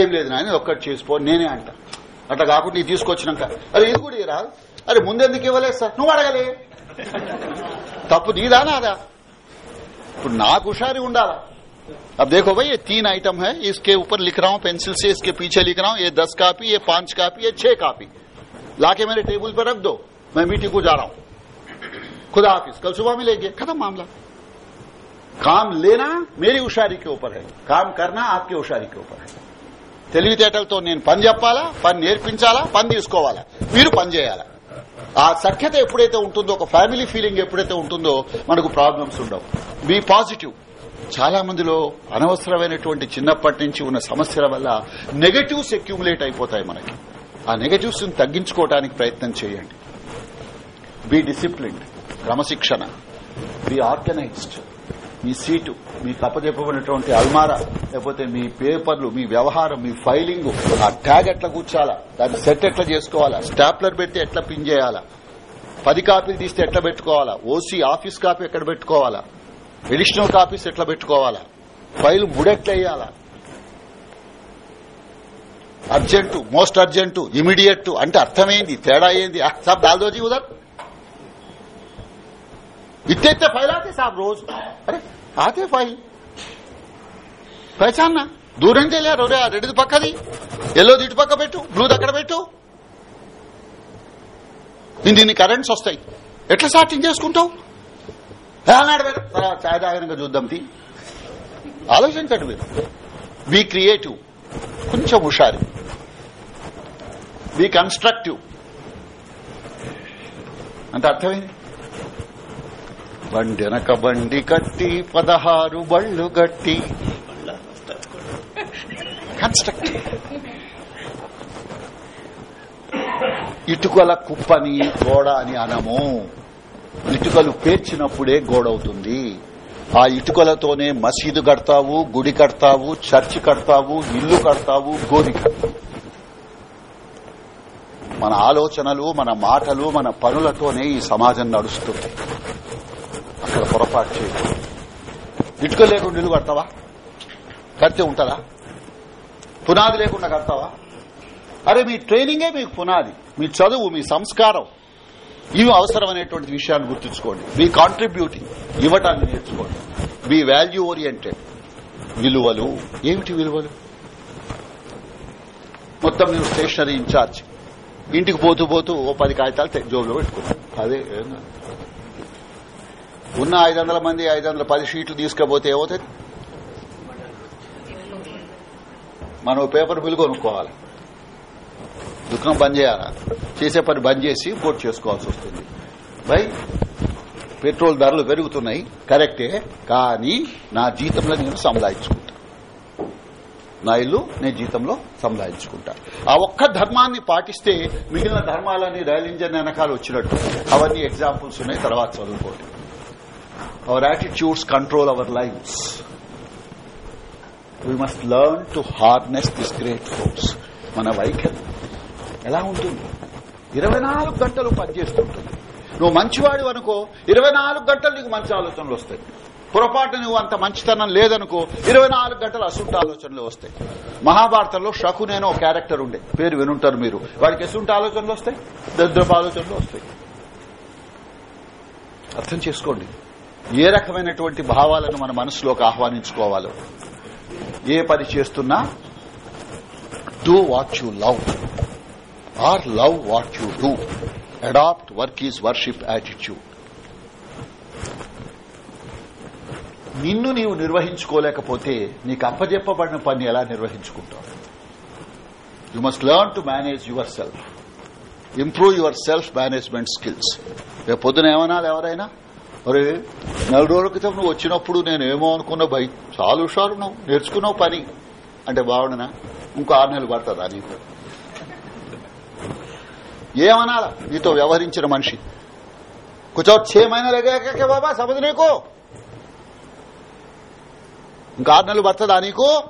ఏం లేదు నాయన ఒక్కటి చేసుకో నేనే అంట. అట్లా కాకుండా నీకు తీసుకొచ్చినాక. అరే ఇది కూడా ఇరా అరే ముందెందుకు ఇవ్వలేదు సార్? నువ్వు అడగలే. తప్పు నీదా నాదా? ఇప్పుడు నాకు హుషారి ఉండాలా? अब देखो भाई ये तीन आइटम है इसके ऊपर लिख रहा हूं पेंसिल से इसके पीछे लिख रहा हूं ये दस कापी ये पांच कापी ये छह कापी लाके मेरे टेबल पर रख दो मैं मीटिंग को जा रहा हूं खुदा हाफिज कल सुबह मिलेंगे खत्म मामला काम लेना मेरी होशियारी के ऊपर है काम करना आपकी होशियारी के ऊपर है తెలివితేటలతో నేను పని చెప్పాలా పని నేర్పించాలా పని తీసుకోవాలా మీరు పని చేయాలా ఆ సఖ్యత ఎప్పుడైతే ఉంటుందో ఒక ఫ్యామిలీ ఫీలింగ్ ఎప్పుడైతే ఉంటుందో మనకు ప్రాబ్లమ్స్ ఉండవు బీ పాజిటివ్ చాలా మందిలో అనవసరమైనటువంటి చిన్నప్పటి నుంచి ఉన్న సమస్యల వల్ల నెగటివ్స్ అక్యూములేట్ అయిపోతాయి మనకి. ఆ నెగటివ్స్ తగ్గించుకోవడానికి ప్రయత్నం చేయండి. బీ డిసిప్లిన్ క్రమశిక్షణ. బీ ఆర్గనైజ్డ్ మీ సీటు మీకు అప్పచెప్పబడినటువంటి అల్మారా లేకపోతే మీ పేపర్లు మీ వ్యవహారం మీ ఫైలింగ్ ఆ ట్యాగ్ ఎట్లా కూర్చాలా? దాన్ని సెట్ ఎట్లా చేసుకోవాలా? స్టాప్లర్ పెడితే ఎట్లా పిన్ చేయాలా? పది కాపీలు తీస్తే ఎట్లా పెట్టుకోవాలా? ఓసీ ఆఫీస్ కాపీ ఎక్కడ పెట్టుకోవాలా? ఎడిషనల్ కాపీస్ ఎట్లా పెట్టుకోవాలా ఫైల్ ముడెట్లా వేయాలా అర్జెంటు మోస్ట్ అర్జెంటు ఇమీడియట్ అంటే అర్థమైంది తేడా ఏంది ఆ, సాబ్ దాల్ దోజీ ఉదర్ इतने इतने फाइल आते साहब रोज अरे आते फाइल पहचानना దూరం తెలియారు ఒరే ఆ రెడ్డిది పక్కది ఎల్లోది ఇటు పక్క పెట్టు బ్లూది అక్కడ పెట్టు దీని దీన్ని కరెంట్స్ వస్తాయి ఎట్లా సార్టింగ్ చేసుకుంటావు అన్నాడు మీరు తర్వాత ఛాయ్ చూద్దాం తీ. ఆలోచించండి మీరు. బీ క్రియేటివ్ కొంచెం హుషారు. బీ కన్స్ట్రక్టివ్ అంటే అర్థమైంది? బండి వెనక బండి కట్టి పదహారు బళ్ళు గట్టి కన్స్ట్రక్టివ్ ఇటుకల కుప్పని గోడ అని అనము. ఇటుకలు పేర్చినప్పుడే గోడవుతుంది. ఆ ఇటుకలతోనే మసీదు కడతావు గుడి కడతావు చర్చి కడతావు ఇల్లు కడతావు గోది కడతావు. మన ఆలోచనలు మన మాటలు మన పనులతోనే ఈ సమాజం నడుస్తుంది. అక్కడ పొరపాటు చేయదు ఇటుక లేకుండా ఇల్లు కడతావా? కడితే ఉంటుందా? పునాది లేకుండా కడతావా? అరే మీ ట్రైనింగే మీకు పునాది. మీ చదువు మీ సంస్కారం. ఇవి అవసరమైనటువంటి విషయాన్ని గుర్తుంచుకోండి. మీ కాంట్రిబ్యూటింగ్ ఇవ్వటాన్ని నేర్చుకోండి. వి వాల్యూ ఓరియంటెడ్ విలువలు. ఏమిటి విలువలు? మొత్తం నేను స్టేషనరీ ఇన్ఛార్జ్ ఇంటికి పోతూ పోతూ ఓ పది కాగితాలు జోబులో పెట్టుకున్నాను అదే ఉన్న ఐదు వందల మంది ఐదు వందల పది షీట్లు తీసుకపోతే ఏమవుతుంది మనం పేపర్ బిల్ కొనుక్కోవాలి. దుకాణం బంద్ చేయాలా? చేసే పని బంద్ చేసి ఇంపోర్ట్ చేసుకోవాల్సి వస్తుంది. బై పెట్రోల్ ధరలు పెరుగుతున్నాయి కరెక్టే కానీ నా జీతంలో నేను సంపాదించుకుంటా. నా ఇల్లు నేను జీతంలో సంపాదించుకుంటా. ఆ ఒక్క ధర్మాన్ని పాటిస్తే మిగిలిన ధర్మాలన్నీ రైల్ ఇంజన్ వెనకాల వచ్చినట్టు. అవన్నీ ఎగ్జాంపుల్స్ ఉన్నాయి తర్వాత చదువుకోండి. Our attitudes control our lives we must learn to harness this great force మన వైఖరి. ఎలా ఉంటుంది? ఇరవై నాలుగు గంటలు పనిచేస్తుంటుంది. నువ్వు మంచివాడు అనుకో ఇరవై నాలుగు గంటలు నీకు మంచి ఆలోచనలు వస్తాయి. పొరపాటు నువ్వు అంత మంచితనం లేదనుకో ఇరవై నాలుగు గంటలు అసుంట ఆలోచనలు వస్తాయి. మహాభారతంలో షకునేనో ఒక క్యారెక్టర్ ఉండే. పేరు వినుంటారు మీరు. వాడికి ఎసుంట ఆలోచనలు వస్తాయి దరిద్రపు ఆలోచనలు వస్తాయి. అర్థం చేసుకోండి. ఏ రకమైనటువంటి భావాలను మన మనసులోకి ఆహ్వానించుకోవాలో? ఏ పని చేస్తున్నా do what you love or love what you do. Adopt work is worship attitude. నిన్ను నీవు నిర్వహించుకోలేకపోతే నీకు అప్పజెప్పబడిన పని ఎలా నిర్వహించుకుంటావు? You must learn to manage yourself improve your self management skills రేపు పొద్దున ఏమనాలి ఎవరైనా? అరే నెల రోజుల క్రితం నువ్వు వచ్చినప్పుడు నేను ఏమో అనుకున్నా బై చాలా హుషారు నువ్వు నేర్చుకున్నావు పని. అంటే బాగుండనా? ఇంకో ఆరు నెలలు పడుతుందా నీకు? ఏమనాలా? నీతో వ్యవహరించిన మనిషి. కుచో లగే బాబా సమజ్ నీకు. ఇంకా ఆరు నెలలు పడుతుందా నీకు?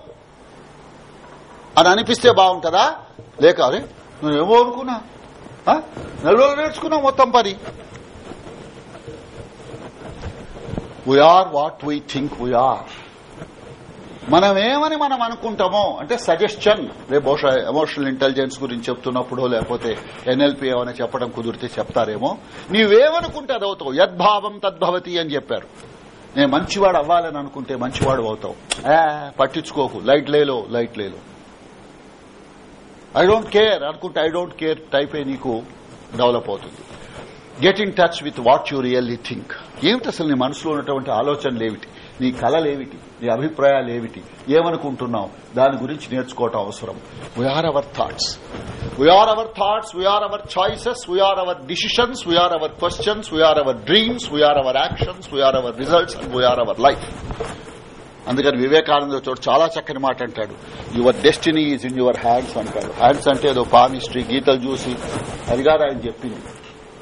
అని అనిపిస్తే బాగుంటుందా? లేక అరే నువ్వేమో అనుకున్నా. ఆ? నెల రోజులు నేర్చుకున్నావు మొత్తం పని. We are what we think we are మనం ఏమని మనం అనుకుంటామో అంటే సజెషన్ రేపు బహుశా ఎమోషనల్ ఇంటెలిజెన్స్ గురించి చెప్తున్నప్పుడు లేకపోతే ఎన్ఎల్పి ఏమైనా చెప్పడం కుదిరితే చెప్తారేమో. నీవేమనుకుంటే అది అవుతావు యద్భావం తద్భవతి అని చెప్పారు. నేను మంచివాడు అవ్వాలని అనుకుంటే మంచివాడు అవుతావు. పట్టించుకోకు. లైట్ లేలో లైట్ లేలో. ఐ డోంట్ కేర్ అనుకుంటే ఐ డోంట్ కేర్ టైప్ ఏ నీకు డెవలప్ అవుతుంది. Get in touch with what you really think ఏమిటి అసలు నీ మనసులో ఉన్నటువంటి ఆలోచనలు ఏమిటి? నీ కళలేమిటి? నీ అభిప్రాయాలు ఏమిటి ఏమనుకుంటున్నావు? దాని గురించి నేర్చుకోవటం అవసరం. We are our thoughts we are our thoughts we are our choices we are our decisions we are our questions we are our dreams we are our actions we are our results and we are our life అందుకని వివేకానంద చోటు చాలా చక్కని మాట అంటాడు. Your destiny is in your hands అంటాడు. హ్యాండ్స్ అంటే ఏదో పామిస్ట్రీ గీతలు చూసి. అది కాదు ఆయన చెప్పింది.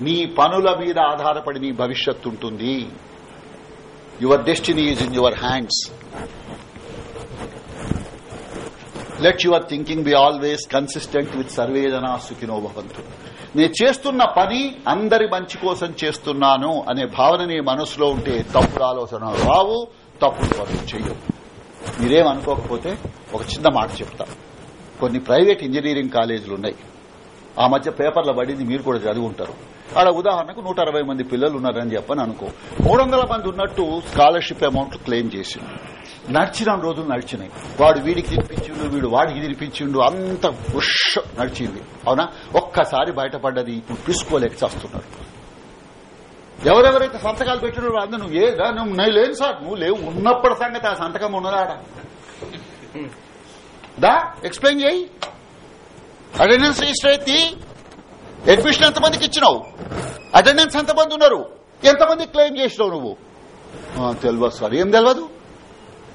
నీ పనుల మీద ఆధారపడి నీ భవిష్యత్తు ఉంటుంది. Your destiny is in your hands let your thinking be always consistent with సర్వేదనా సుఖినో భవంతు నేను చేస్తున్న పని అందరి మంచి కోసం చేస్తున్నాను అనే భావన నీ మనసులో ఉంటే తప్పుడు ఆలోచన రావు తప్పుడు పనులు చెయ్యవు మీరేం అనుకోకపోతే ఒక చిన్న మాట చెప్తా. కొన్ని ప్రైవేట్ ఇంజనీరింగ్ కాలేజీలు ఉన్నాయి. ఆ మధ్య పేపర్లో పడింది మీరు కూడా చదివి ఉంటారు ఆడ ఉదాహరణకు నూట అరవై మంది పిల్లలు ఉన్నారని చెప్పని అనుకో. మూడు వందల మంది ఉన్నట్టు స్కాలర్షిప్ అమౌంట్ క్లెయిమ్ చేసి నడిచిన రోజులు నడిచినాయి. వాడు వీడికి తినిపించిండు వీడు వాడికి తినిపించిండు అంత ఉష్ నడిచింది. అవునా? ఒక్కసారి బయటపడ్డది ఇప్పుడు తీసుకోలేక చేస్తున్నారు ఎవరెవరైతే సంతకాలు పెట్టినారో అందరూ నువ్వు ఏ నువ్వు నేను లేను సార్ నువ్వు లేవు. ఉన్నప్పటి సంగతి ఆ సంతకం ఉన్నదా ఆడ? దా ఎక్స్ప్లెయిన్ చేయి. అటెండెన్స్ రిజిస్టర్ అయితే అడ్మిషన్ ఎంతమందికి ఇచ్చినావు. అటెండెన్స్ ఎంతమంది ఉన్నారు? ఎంతమంది క్లెయిమ్ చేసినావు నువ్వు? తెలియదు సార్. ఏం తెలియదు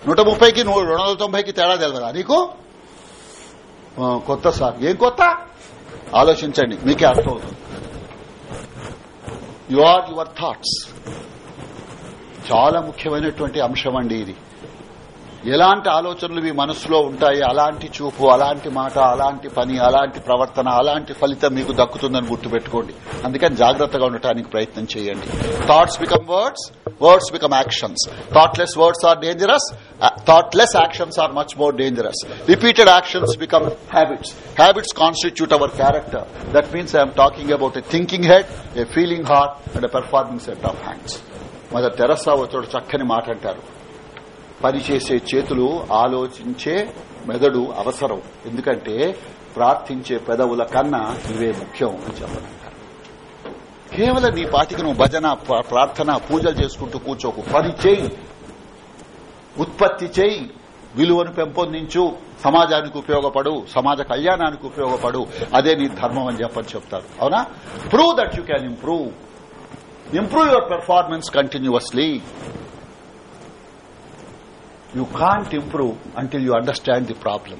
నూట ముప్పైకి రెండు వందల తొంభైకి తేడా తెలియదా నీకు? కొత్త సార్. ఏం కొత్త? ఆలోచించండి. మీకే అర్థమవుతుంది. You are your thoughts. చాలా ముఖ్యమైనటువంటి అంశం అండి ఇది. ఎలాంటి ఆలోచనలు మీ మనసులో ఉంటాయి? అలాంటి చూపు అలాంటి మాట అలాంటి పని అలాంటి ప్రవర్తన అలాంటి ఫలితం మీకు దక్కుతుందని గుర్తుపెట్టుకోండి. అందుకని జాగ్రత్తగా ఉండటానికి ప్రయత్నం చేయండి. Thoughts become words words become actions thoughtless words are dangerous thoughtless actions are much more dangerous repeated actions become habits habits constitute our character that means I'm talking about a thinking head a feeling heart and a performing set of hands Mother Teresa వచ్చాడు చక్కని మాట అంటారు. పనిచేసే చేతులు ఆలోచించే మెదడు అవసరం. ఎందుకంటే ప్రార్థించే పెదవుల కన్నా ఇవే ముఖ్యం అని చెప్పనంటారు కేవలం నీ పాటికి నువ్వు భజన ప్రార్థన పూజలు చేసుకుంటూ కూర్చోకు. పని చేయి. ఉత్పత్తి చేయి. విలువను పెంపొందించు. సమాజానికి ఉపయోగపడు. సమాజ కళ్యాణానికి ఉపయోగపడు. అదే నీ ధర్మం అని చెప్పని చెప్తారు. అవునా? Prove that you can improve improve your performance continuously you can't improve until you understand the problem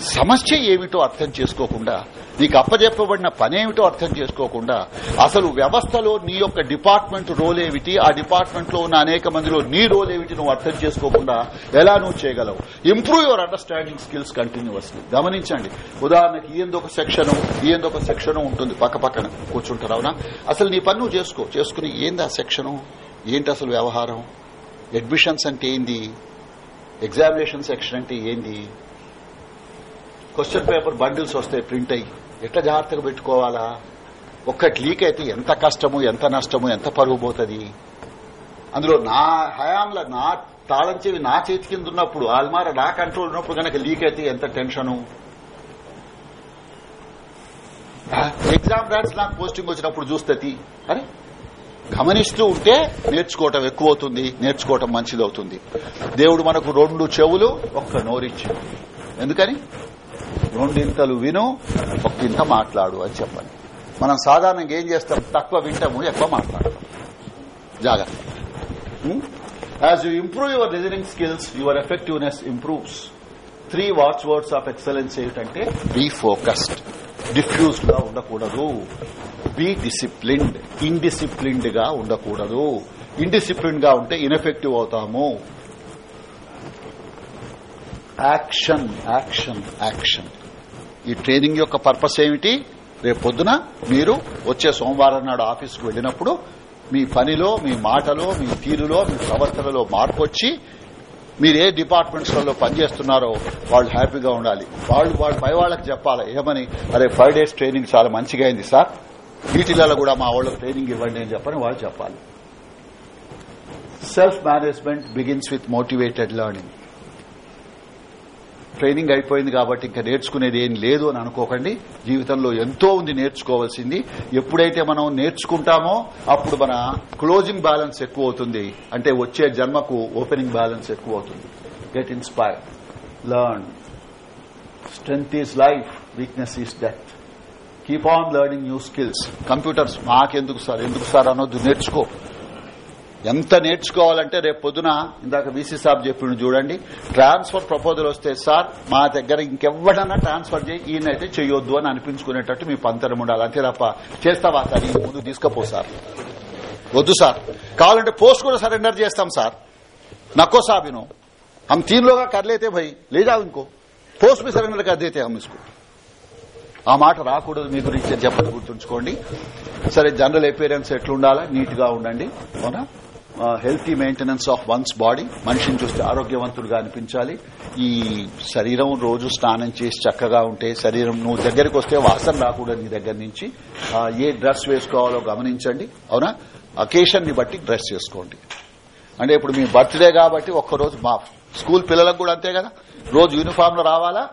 సమస్య ఏమిటో అర్థం చేసుకోకుండా నీకు అప్పజెప్పబడిన పనేమిటో అర్థం చేసుకోకుండా అసలు వ్యవస్థలో నీ యొక్క డిపార్ట్మెంట్ రోల్ ఏమిటి ఆ డిపార్ట్మెంట్లో ఉన్న అనేక మందిలో నీ రోల్ ఏమిటి నువ్వు అర్థం చేసుకోకుండా ఎలా నువ్వు చేయగలవు? Improve your understanding skills continuously గమనించండి. ఉదాహరణకి ఈయందొక సెక్షన్ ఈయందొక సెక్షన్ ఉంటుంది పక్క పక్కన. కూర్చుంటారు అవునా? అసలు నీ పని నువ్వు చేసుకో. చేసుకుని ఏంది ఆ సెక్షను? ఏంటి అసలు వ్యవహారం? అడ్మిషన్స్ అంటే ఏంది? ఎగ్జామినేషన్ సెక్షన్ అంటే ఏంది? క్వశ్చన్ పేపర్ బండిల్స్ వస్తాయి ప్రింట్ అయ్యి ఎట్లా జాగ్రత్తగా పెట్టుకోవాలా? ఒక్కటి లీక్ అయితే ఎంత కష్టము ఎంత నష్టము ఎంత పరుగు పోతుంది? అందులో నా హయాంలో నా తాళం చెవి నా చేతి కింద ఉన్నప్పుడు ఆల్మార నా కంట్రోల్ ఉన్నప్పుడు కనుక లీక్ అయితే ఎంత టెన్షను? ఎగ్జామ్ ర్యాన్స్ నాకు పోస్టింగ్ వచ్చినప్పుడు చూస్తుంది అరే గమనిస్తూ ఉంటే నేర్చుకోవటం ఎక్కువ అవుతుంది నేర్చుకోవటం మంచిదవుతుంది. దేవుడు మనకు రెండు చెవులు ఒక్క నోరిచ్చాడు ఎందుకని? రెండింతలు విను ఒక్కింత మాట్లాడు అని చెప్పండి. మనం సాధారణంగా ఏం చేస్తాం? తక్కువ వింటాము ఎక్కువ మాట్లాడతాం. జాగ్రత్త. As you improve your listening skills your effectiveness improves three watch words of excellence ఏమిటంటే బీ ఫోకస్డ్ డిఫ్యూజ్డ్గా ఉండకూడదు. బీ డిసిప్లిన్డ్ ఇండిసిప్లిన్డ్గా ఉండకూడదు. ఇండిసిప్లిన్గా ఉంటే ఇన్ఎఫెక్టివ్ అవుతాము. Action action action. ఈ ట్రైనింగ్ యొక్క పర్పస్ ఏమిటి? రేపు పొద్దున మీరు వచ్చే సోమవారం నాడు ఆఫీసుకు వెళ్ళినప్పుడు మీ పనిలో మీ మాటలో మీ తీరులో మీ ప్రవర్తనలో మార్పు వచ్చి మీరు ఏ డిపార్ట్మెంట్స్లలో పనిచేస్తున్నారో వాళ్ళు హ్యాపీగా ఉండాలి. వాళ్ళు వాళ్ళ పై వాళ్ళకి చెప్పాలి ఏమని? అరే ఫైవ్ డేస్ ట్రైనింగ్ చాలా మంచిగా అయింది సార్. వీటిలలో కూడా మా వాళ్ళకి ట్రైనింగ్ ఇవ్వండి అని చెప్పని వాళ్ళు చెప్పాలి. Self management begins with motivated learning training అయిపోయింది కాబట్టి ఇంకా నేర్చుకునేది ఏం లేదు అని అనుకోకండి. జీవితంలో ఎంతో ఉంది నేర్చుకోవాల్సింది. ఎప్పుడైతే మనం నేర్చుకుంటామో అప్పుడు మన క్లోజింగ్ బ్యాలెన్స్ ఎక్కువ అవుతుంది. అంటే వచ్చే జన్మకు ఓపెనింగ్ బ్యాలెన్స్ ఎక్కువ అవుతుంది. Get inspire learn strength is life weakness is death keep on learning new skills computers మాకెందుకు సార్ ఎందుకు సార్ అనొద్దు నేర్చుకో ఎంత నేర్చుకోవాలంటే రేపు పొద్దున ఇందాక వీసీ సాబ్ చెప్పిండు చూడండి ట్రాన్స్ఫర్ ప్రపోజల్ వస్తే సార్ మా దగ్గర ఇంకెవ్వడన్నా ట్రాన్స్ఫర్ చేయి ఈయనైతే చేయొద్దు అని అనిపించుకునేటట్టు మీ పంతరం ఉండాలి అంతే తప్ప చేస్తావా సార్ ఈ ముందు తీసుకపో సార్ వద్దు సార్ కావాలంటే పోస్ట్ కూడా సరెండర్ చేస్తాం సార్ నక్కో సాబ్ ఇను हम तीन लोग कर लेते भाई ले जाओ इनको పోస్ట్ మీ సరెండర్ कर देते हम इसको ఆ మాట రాకూడదు మీ గురించి అని చెప్పని గుర్తుంచుకోండి. సరే జనరల్ అపీరెన్స్ ఎట్లుండాలా? నీట్గా ఉండండి. అవునా? Healthy maintenance of one's body. మనిషిని చూస్తే ఆరోగ్యవంతుడుగా అనిపించాలి. ఈ శరీరం రోజు స్నానం చేసి చక్కగా ఉంటే శరీరం నువ్వు దగ్గరికి వస్తే వాసన రాకూడదు నీ దగ్గర నుంచి. ఏ డ్రెస్ వేసుకోవాలో గమనించండి. అవునా? అకేషన్ని బట్టి డ్రెస్ చేసుకోండి అంటే ఇప్పుడు మీ బర్త్డే కాబట్టి ఒక్కరోజు మా స్కూల్ పిల్లలకు కూడా అంతే కదా? రోజు యూనిఫామ్లో రావాలా?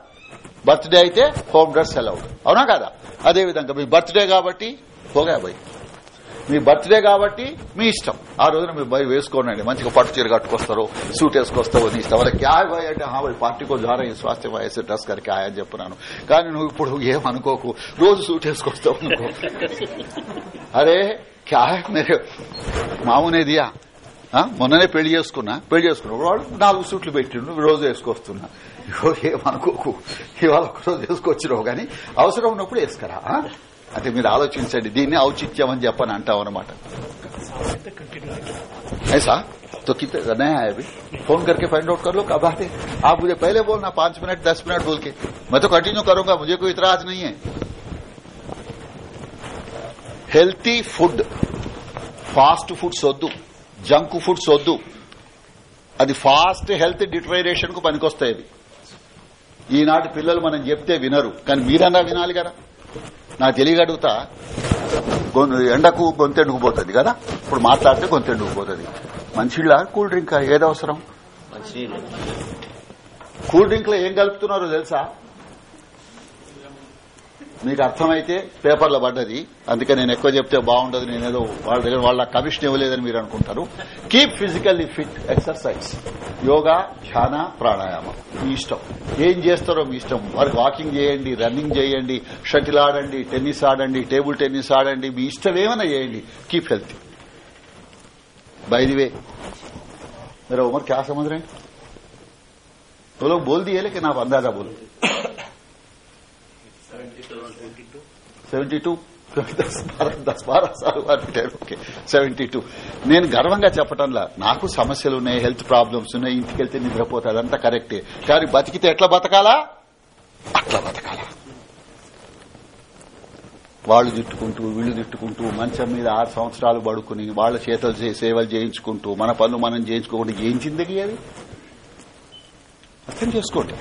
బర్త్డే అయితే హోమ్ డ్రెస్ అలౌడ్. అవునా కదా? అదేవిధంగా మీ బర్త్డే కాబట్టి పోగా బై. మీ బర్త్డే కాబట్టి మీ ఇష్టం. ఆ రోజున మీరు బై వేసుకోనండి. మంచిగా పట్టు చీర కట్టుకొస్తారు సూట్ వేసుకొస్తావు నీ ఇష్టం. వాళ్ళకి క్యా బాయ్ అంటే హా బాయ్ పార్టీకో ద్వారా ఈ స్వాస్థ్య వయసు డ్రెస్ గారికి ఆయా అని చెప్పినాను. కానీ నువ్వు ఇప్పుడు ఏమనుకోకు రోజు సూట్ వేసుకొస్తావు అనుకో. అరే క్యా హై మామూనే దియా? మొన్ననే పెళ్ళి చేసుకున్నా. పెళ్ళి చేసుకున్నా వాడు నాలుగు సూట్లు పెట్టిండు రోజు వేసుకొస్తున్నా. ఏమనుకోకు ఇవాళ ఒకరోజు వేసుకొచ్చినావు కానీ అవసరం ఉన్నప్పుడు వేసుకరా ఆ? అంటే మీరు ఆలోచించండి దీన్ని ఔచిత్యం అని చెప్పని అంటాం అనమాట ऐसा तो कितने नया है अभी फोन करके फाइंड आउट कर लो कब आते आप मुझे पहले बोलना पांच मिनट दस मिनट बोल के मैं तो कंटिन्यू करूंगा मुझे कोई इतराज नहीं है హెల్తీ ఫుడ్ ఫాస్ట్ ఫుడ్స్ వద్దు జంక్ ఫుడ్స్ వద్దు అది ఫాస్ట్ హెల్త్ డిటరైరేషన్ కు పనికొస్తాయి అవి ఈనాటి పిల్లలు మనం చెప్తే వినరు. కానీ మీరన్నా వినాలి కదా. నాకు తెలియగడుగుతా గొంతు ఎండకు గొంతెండుకు పోతుంది కదా. ఇప్పుడు మాట్లాడితే గొంతెండుకు పోతుంది. మంచిళ్ళ కూల్ డ్రింక్? ఏది అవసరం? కూల్ డ్రింక్లో ఏం కలుపుతున్నారో తెలుసా? మీకు అర్థమైతే పేపర్లో పడ్డది అందుకే నేను ఎక్కువ చెప్తే బాగుండదు నేనేదో వాళ్ళ దగ్గర వాళ్ళ కమిషన్ ఇవ్వలేదని మీరు అనుకుంటారు keep physically fit exercise yoga ధ్యాన ప్రాణాయామం మీ ఇష్టం ఏం చేస్తారో మీ ఇష్టం మరి వాకింగ్ చేయండి రన్నింగ్ చేయండి షటిల్ ఆడండి టెన్నిస్ ఆడండి టేబుల్ టెన్నిస్ ఆడండి మీ ఇష్టం ఏమైనా చేయండి keep health by the way मेरा उम्र क्या समझ रहे हैं वो लोग बोल दिए लेकिन आप अंदाजा बोलो సెవెంటీ టూ దస్ బారా ఓకే సెవెంటీ టూ. నేను గర్వంగా చెప్పటంలా నాకు సమస్యలు ఉన్నాయి హెల్త్ ప్రాబ్లమ్స్ ఉన్నాయి ఇంటికి వెళ్తే నిద్రపోతే అదంతా కరెక్టే. కానీ బతికితే ఎట్లా బతకాలా? అట్లా బతకాలా. వాళ్ళు తిట్టుకుంటూ వీళ్ళు తిట్టుకుంటూ మంచం మీద ఆరు సంవత్సరాలు పడుకుని వాళ్ళ చేతలు సేవలు చేయించుకుంటూ మన పనులు మనం చేయించుకోకుండా ఏం చిందగి అది? అర్థం చేసుకోండి.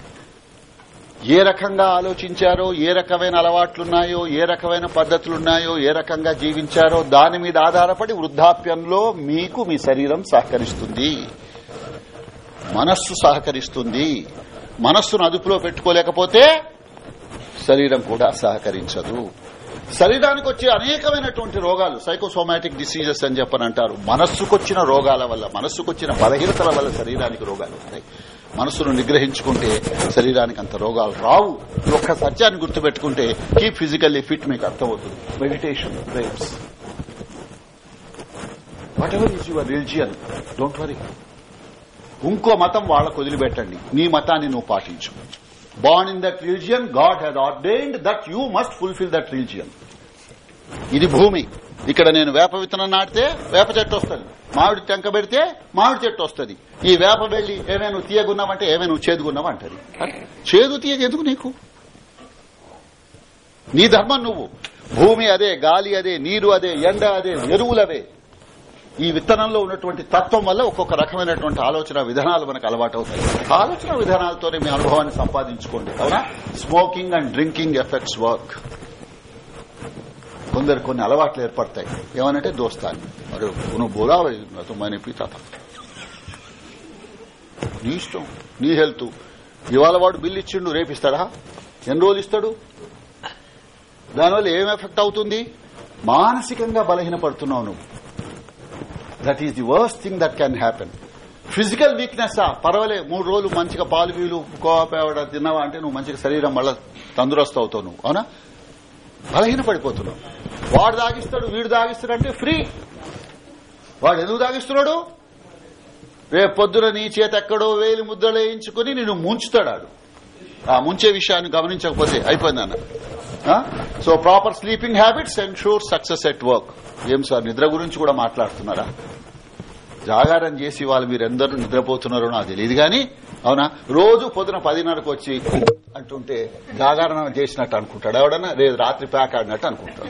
ఏ రకంగా ఆలోచించారో ఏ రకమైన అలవాట్లున్నాయో ఏ రకమైన పద్దతులున్నాయో ఏ రకంగా జీవించారో దాని మీద ఆధారపడి వృద్ధాప్యంలో మీకు మీ శరీరం సహకరిస్తుంది. మనస్సు సహకరిస్తుంది. మనస్సును అదుపులో పెట్టుకోలేకపోతే శరీరం కూడా సహకరించదు. శరీరానికి వచ్చే అనేకమైనటువంటి రోగాలు సైకోసోమాటిక్ డిసీజెస్ అని చెప్పని అంటారు మనస్సుకొచ్చిన రోగాల వల్ల మనస్సుకొచ్చిన బలహీనతల వల్ల శరీరానికి రోగాలు వస్తాయి. మనస్సును నిగ్రహించుకుంటే శరీరానికి అంత రోగాలు రావు. ఒక్క సత్యాన్ని గుర్తుపెట్టుకుంటే కీప్ ఫిజికల్లీ ఫిట్ మీకు అర్థమవుతుంది. Meditation prayers whatever is your religion don't worry ఇంకో మతం వాళ్ళకు వదిలిపెట్టండి. నీ మతాన్ని నువ్వు పాటించు. Born in that religion God had ordained that you must fulfil that religion ఇది భూమి. ఇక్కడ నేను వేప విత్తనం నాటితే వేప చెట్టు వస్తుంది. మామిడి టెంక పెడితే మామిడి చెట్టు వస్తుంది. ఈ వేప వెళ్ళి ఏమే నువ్వు తీయగున్నావంటే ఏమే నువ్వు చేదుగున్నావు అంటది చేదు తీయగ ఎందుకు నీకు? నీ ధర్మం నువ్వు. భూమి అదే గాలి అదే నీరు అదే ఎండ అదే ఎరువులవే ఈ విత్తనంలో ఉన్నటువంటి తత్వం వల్ల ఒక్కొక్క రకమైనటువంటి ఆలోచన విధానాలు మనకు అలవాటు అవుతాయి ఆలోచన విధానాలతోనే మీ అనుభవాన్ని సంపాదించుకోండి. అవునా? Smoking and drinking effects work. కొందరు కొన్ని అలవాట్లు ఏర్పడతాయి. ఏమనంటే దోస్తాన్ని మరి నువ్వు బోలా మైన పీతా నీ ఇష్టం నీ హెల్త్. ఇవాళ వాడు బిల్లు ఇచ్చిండు రేపిస్తాడా ఎన్ని రోజులు ఇస్తాడు? దానివల్ల ఏం ఎఫెక్ట్ అవుతుంది? మానసికంగా బలహీనపడుతున్నావు నువ్వు. That is the worst thing that can happen physical weakness పర్వాలే. మూడు రోజులు మంచిగా పాలు వీలు కోపేవడ తిన్నావా అంటే నువ్వు మంచిగా శరీరం మళ్ళా తందురస్తు అవుతావు నువ్వు. అవునా? బలహీన పడిపోతున్నాం వాడు దాగిస్తాడు వీడు దాగిస్తాడంటే ఫ్రీ. వాడు ఎందుకు దాగిస్తున్నాడు? రేపు పొద్దున నీ చేత ఎక్కడో వేలి ముద్దలేయించుకుని నిన్ను ముంచుతాడు ఆ ముంచే విషయాన్ని గమనించకపోతే అయిపోయిందన్న so proper sleeping habits and sure success at work. ఏం సార్ నిద్ర గురించి కూడా మాట్లాడుతున్నారా? జాగారం చేసి వాళ్ళు మీరందరూ నిద్రపోతున్నారో నాకు తెలియదు కానీ అవునా? రోజు పొద్దున పదిన్నరకు వచ్చి అంటుంటే జాగారణ చేసినట్టు అనుకుంటాడు ఎవడన్నా? లేదు రాత్రి ప్యాక్ ఆడినట్టు అనుకుంటాడు.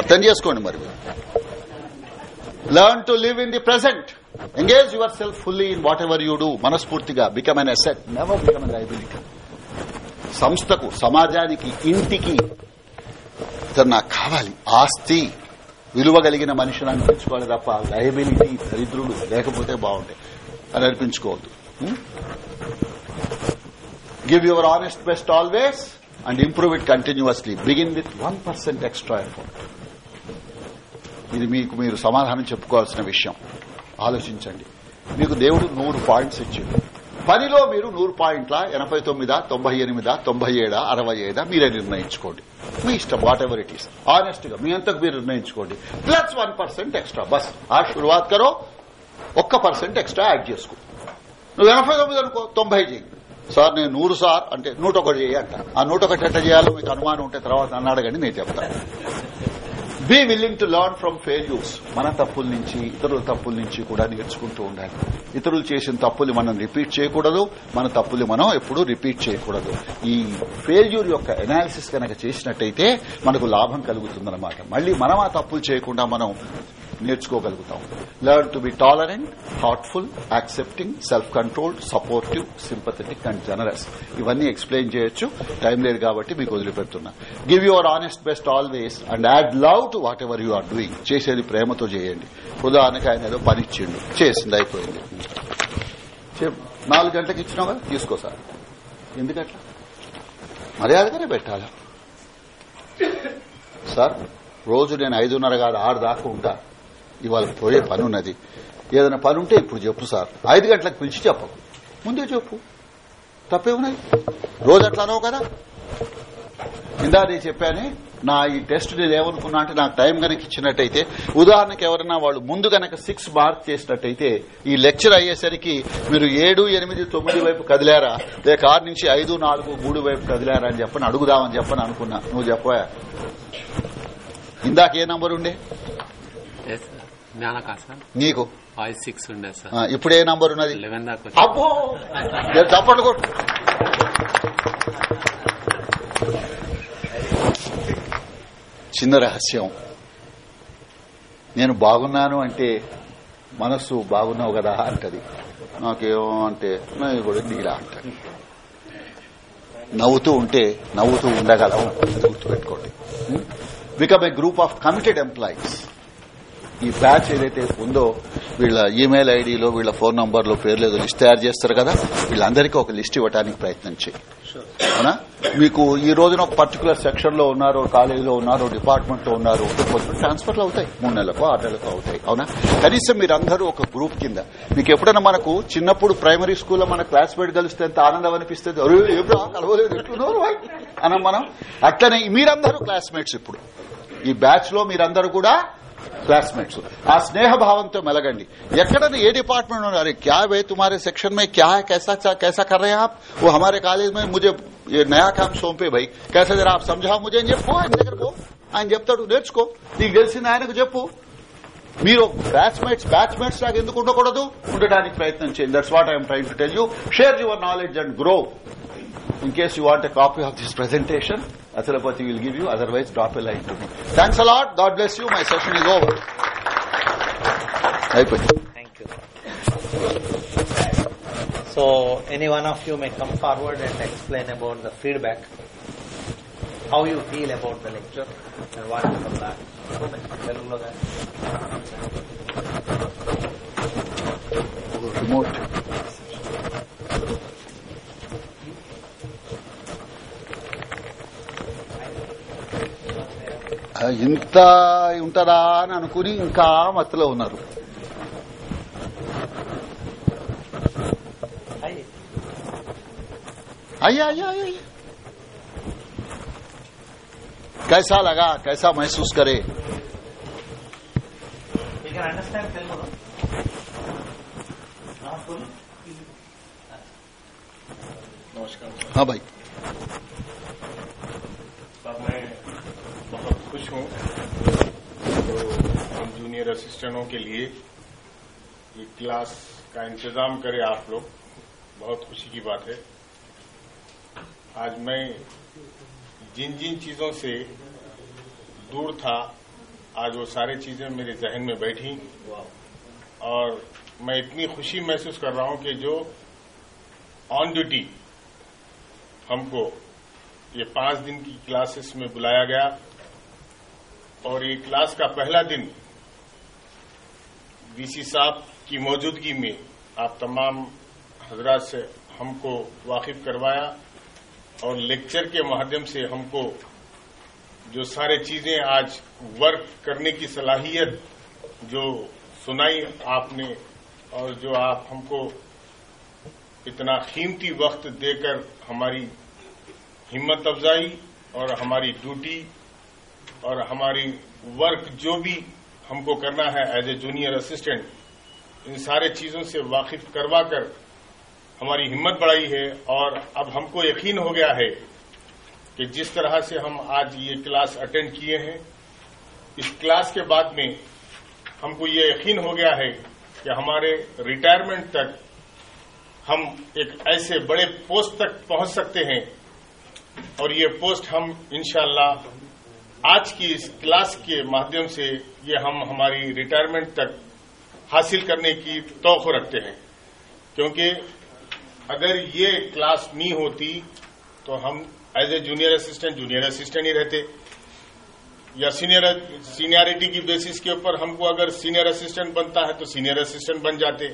అర్థం చేసుకోండి మరి. Learn to live in the present engage yourself fully in whatever you do మనస్ఫూర్తిగా become an asset never become an liability సంస్థకు సమాజానికి ఇంటికి ఇతను నాకు కావాలి ఆస్తి. విలువ కలిగిన మనిషిని అనిపించుకోవాలి తప్ప లయబిలిటీ దరిద్రుడు లేకపోతే బాగుంటాయి అని అనిపించుకోవద్దు. Give your honest best always and improve it continuously begin with one percent extra effort ఇది మీకు మీరు సమాధానం చెప్పుకోవాల్సిన విషయం. ఆలోచించండి. మీకు దేవుడు నూరు పాయింట్స్ ఇచ్చింది పనిలో మీరు నూరు పాయింట్ల ఎనభై తొమ్మిదా తొంభై ఎనిమిదా తొంభై ఏడా అరవై ఐదా మీరే నిర్ణయించుకోండి. మీ ఇష్టం వాట్ ఎవర్ ఇట్ ఈస్ ఆనెస్ట్గా మీ అంతకు మీరు నిర్ణయించుకోండి. ప్లస్ వన్ పర్సెంట్ ఎక్స్ట్రా బస్. ఆ షురువాత్ కరో ఒక్క పర్సెంట్ ఎక్స్ట్రా యాడ్ చేసుకో. నువ్వు ఎనభై తొమ్మిది అనుకో తొంభై చేయి సార్ నేను నూరు సార్ అంటే నూట ఒకటి చేయంట ఆ నూట ఒకటి ఎట్ట చేయాలో మీకు అనుమానం ఉంటే తర్వాత నన్ను అడగండి నేను చెప్తాను be willing to learn from failures మన తప్పుల నుంచి ఇతరుల తప్పుల నుంచి కూడా నేర్చుకుంటూ ఉండాలి. ఇతరులు చేసిన తప్పులు మనం రిపీట్ చేయకూడదు. మన తప్పులు మనం ఎప్పుడూ రిపీట్ చేయకూడదు. ఈ ఫెయిల్యూర్ యొక్క ఎనాలిసిస్ కనుక చేసినట్టయితే మనకు లాభం కలుగుతుందన్నమాట. మళ్ళీ మనం ఆ తప్పులు చేయకుండా మనం నేర్చుకోగలుగుతాం. Learn to be tolerant heartful accepting self controlled supportive sympathetic and generous ఇవన్నీ ఎక్స్ప్లెయిన్ చేయొచ్చు. టైం లేదు కాబట్టి మీకు వదిలిపెడుతున్నా. Give your honest best always and add love to whatever you are doing చేసేది ప్రేమతో చేయండి. ఉదాహరణకి ఆయన ఏదో పనిచ్చిండు చేసింది అయిపోయింది. నాలుగు గంటలకు ఇచ్చినావా? తీసుకో సార్. ఎందుకట్లా? మర్యాదగానే పెట్టాలా? సార్ రోజు నేను ఐదున్నర కాదు ఆరు దాకా ఉంటా. ఇవాళ పోయే పని ఉన్నది. ఏదైనా పని ఉంటే ఇప్పుడు చెప్పు సార్. ఐదు గంటలకు పిలిచి చెప్పకు. ముందే చెప్పు. తప్పే ఉన్నాయి రోజు అట్లానో కదా. ఇందా నేను చెప్పానే నా ఈ టెస్ట్ నేను ఏమనుకున్నా అంటే నాకు టైం కనుక ఇచ్చినట్టయితే ఉదాహరణకు ఎవరైనా వాళ్ళు ముందు గనక సిక్స్ మార్క్ చేసినట్టయితే ఈ లెక్చర్ అయ్యేసరికి మీరు ఏడు ఎనిమిది తొమ్మిది వైపు కదిలారా? లేక ఆరు నుంచి ఐదు నాలుగు మూడు వైపు కదిలారా అని చెప్పని అడుగుదామని చెప్పని అనుకున్నా. నువ్వు చెప్పా ఇందాక ఏ నంబర్ ఉండే? నీకు? సిక్స్ ఉండే సార్. ఆ, ఇప్పుడు ఏ నంబర్ ఉన్నది? అబ్బో! నేను చప్పట్లు కొట్టు. చిన్న రహస్యం. నేను బాగున్నాను అంటే మనస్సు బాగున్నావు కదా అంటది. నాకేమో అంటే నేను కూడా నీలా అంటది. నవ్వుతూ ఉంటే నవ్వుతూ ఉండగలం గుర్తుపెట్టుకోండి. Become a group of committed employees ఈ బ్యాచ్ ఏదైతే ఉందో వీళ్ళ ఈమెయిల్ ఐడీలో వీళ్ళ ఫోన్ నంబర్లో పేర్లు లిస్ట్ తయారు చేస్తారు కదా వీళ్ళందరికీ ఒక లిస్ట్ ఇవ్వడానికి ప్రయత్నం చేయి. అవునా? మీకు ఈ రోజున ఒక పర్టికులర్ సెక్షన్లో ఉన్నారు కాలేజీలో ఉన్నారు డిపార్ట్మెంట్లో ఉన్నారు కొంచెం ట్రాన్స్ఫర్లు అవుతాయి. మూడు నెలలకు ఆరు నెలలకు అవుతాయి. అవునా? కనీసం మీరందరూ ఒక గ్రూప్ కింద. మీకు ఎప్పుడైనా మనకు చిన్నప్పుడు ప్రైమరీ స్కూల్లో మన క్లాస్మేట్ కలిస్తే ఎంత ఆనందం అనిపిస్తుంది? ఎప్పుడు కలవలేదు ఎట్లున్నారు వాళ్ళు?" మనం. అట్లనే మీరందరూ క్లాస్మేట్స్ ఇప్పుడు. ఈ బ్యాచ్లో మీరందరూ కూడా क्लासमेट्स आ स्नेह भावनతో మెలగండి ఎక్కడది ఏ డిపార్ట్మెంట్ ఉన్నారు क्या वे तुम्हारे सेक्शन में क्या है कैसा कैसा कर रहे हैं आप वो हमारे कॉलेज में मुझे ये नया काम सौंपे भाई कैसे जरा आप समझाओ मुझे అని చెప్పు ఆయన దగ్గరకు ఆయన చెప్తాడు నేర్చుకో నీకు తెలిసిన ఆయనకు చెప్పు మీరు క్లాస్మేట్స్ బ్యాచ్మేట్స్ నాకు ఎందుకు ఉండకూడదు ఉండడానికి ప్రయత్నం చేయండి that's what I'm trying to tell you share your knowledge and grow In case you want a copy of this presentation, Achalapati will give you, otherwise drop a line to me. Thanks a lot. God bless you. My session is over. Thank you. So any one of you may come forward and explain about the feedback, how you feel about the lecture and what you. ఇంత ఉంటదా అని అనుకుని ఇంకా మత్తులో ఉన్నారు Hi. అయ్యా అయ్యా అయ్యా అయ్యా. कैसा लगा कैसा महसूस करे You can हम जूनियर असिस्टेंटों के लिए ये क्लास का इंतज़ाम करें आप लोग। बहुत खुशी की बात है। आज मैं जिन जिन चीज़ों से दूर था, आज वो सारी चीज़ें मेरे जहन में बैठी। और मैं इतनी खुशी महसूस कर रहा हूँ कि जो ऑन ड्यूटी हमको ये पाँच दिन की क्लासेस में बुलाया गया। और ये क्लास का पहला दिन वीसी साहब की मौजूदगी में आप तमाम हजरात से हमको वाकिफ करवाया और लेक्चर के माध्यम से हमको जो सारे चीज़ें आज वर्क करने की सलाहियत जो सुनाई आपने और जो आप हमको इतना कीमती वक्त देकर हमारी हिम्मत अफजाई और हमारी ड्यूटी और हमारी वर्क जो भी हमको करना है एज ए जूनियर असिस्टेंट इन सारे चीज़ों से वाकिफ करवाकर हमारी हिम्मत बढ़ाई है और अब हमको यकीन हो गया है कि जिस तरह से हम आज ये क्लास अटेंड किए हैं, इस क्लास के बाद में हमको ये यकीन हो गया है कि हमारे रिटायरमेंट तक हम एक ऐसे बड़े पोस्ट तक पहुँच सकते हैं और ये पोस्ट हम, इंशाल्लाह, आज की इस क्लास के माध्यम से ये हम हमारी रिटायरमेंट तक हासिल करने की तोख रखते हैं। क्योंकि अगर ये क्लास नहीं होती तो हम as a junior assistant junior assistant ही रहते। या सीनियर सीनियरिटी की बेसिस के ऊपर हमको अगर सीनियर असिस्टेंट बनता है तो सीनियर असिस्टेंट बन जाते।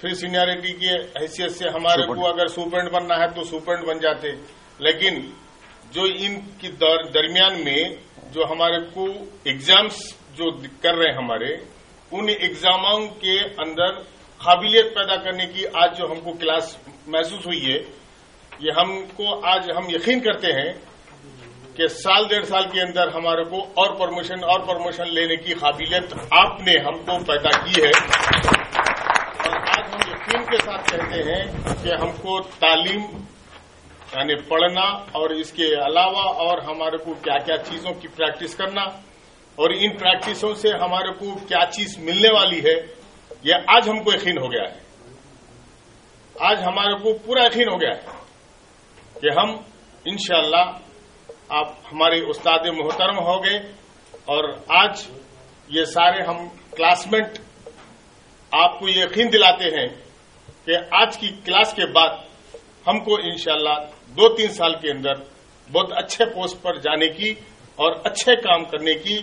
फिर सीनियरिटी की हैसियत से हमारे को अगर सुपरेंट बनना है तो सुपरेंट बन जाते। लेकिन जो इनकी दरमियान में जो हमारे को एग्ज़ाम्स जो कर रहे हैं हमारे, उन एग्जामों के अंदर काबिलियत पैदा करने की आज जो हमको क्लास महसूस हुई है, ये हमको आज हम यकीन करते हैं कि साल डेढ़ साल के अंदर हमारे को और प्रमोशन और प्रमोशन लेने की काबिलियत आपने हमको पैदा की है। और आज हम यकीन के साथ कहते हैं कि हमको तालीम यानी पढ़ना और इसके अलावा और हमारे को क्या क्या चीज़ों की प्रैक्टिस करना और इन प्रैक्टिसों से हमारे को क्या चीज़ मिलने वाली है, ये आज हमको यकीन हो गया है। आज हमारे को पूरा यकीन हो गया है कि हम इंशाला आप, हमारे उस्ताद मोहतरम हो गए और आज ये सारे हम क्लासमेट आपको यकीन दिलाते हैं कि आज की क्लास के बाद हमको इंशाला दो तीन साल के अंदर बहुत अच्छे पोस्ट पर जाने की और अच्छे काम करने की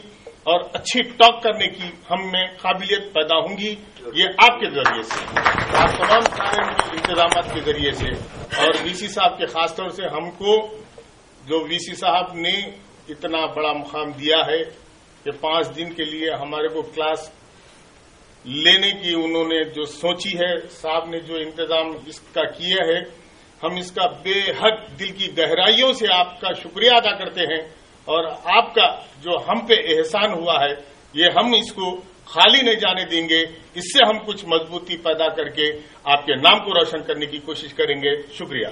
और अच्छी टॉक करने की हम में काबिलियत पैदा होंगी। ये आपके ज़रिए से। आप तमाम सारे इंतज़ाम के ज़रिए से और वीसी साहब के खासतौर से हमको जो वीसी साहब ने इतना बड़ा मुकाम दिया है कि पाँच दिन के लिए हमारे को क्लास लेने की उन्होंने जो सोची है, साहब ने जो इंतज़ाम इसका किया है हम इसका बेहद दिल की गहराइयों से आपका शुक्रिया अदा करते हैं और आपका जो हम पे एहसान हुआ है ये हम इसको खाली नहीं जाने देंगे इससे हम कुछ मजबूती पैदा करके आपके नाम को रोशन करने की कोशिश करेंगे शुक्रिया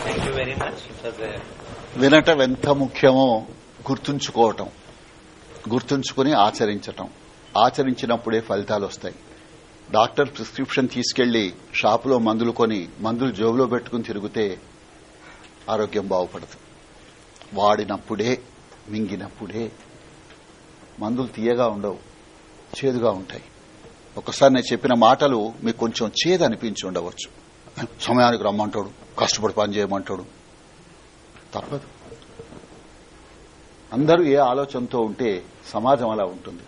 Thank you very much. It was a వినటం ఎంత ముఖ్యమో గుర్తుంచుకోవటం గుర్తుంచుకుని ఆచరించటం ఆచరించినప్పుడే ఫలితాలు వస్తాయి డాక్టర్ ప్రిస్క్రిప్షన్ తీసుకెళ్ళి షాపులో మందులు కొని మందులు జోబులో పెట్టుకుని తిరిగితే ఆరోగ్యం బాగుపడదు. వాడినప్పుడే మింగినప్పుడే మందులు తీయగా ఉండవు చేదుగా ఉంటాయి. ఒకసారి నేను చెప్పిన మాటలు మీకు కొంచెం చేదు అనిపించి ఉండవచ్చు. సమయానికి రమ్మంటాడు కష్టపడి పని చేయమంటాడు. తప్పదు. అందరూ ఏ ఆలోచనతో ఉంటే సమాజం అలా ఉంటుంది.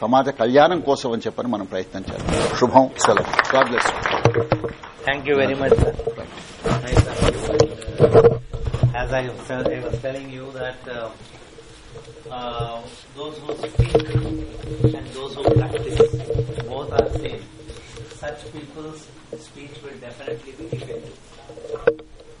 సమాజ కళ్యాణం కోసం అని చెప్పని మనం ప్రయత్నం చేద్దాం శుభం సెలవు God bless Thank you very much, sir. Nice, sir. As I was tell- I was telling you that uh, uh, those who speak and those who practice both are same. Such people's speech will definitely be effective.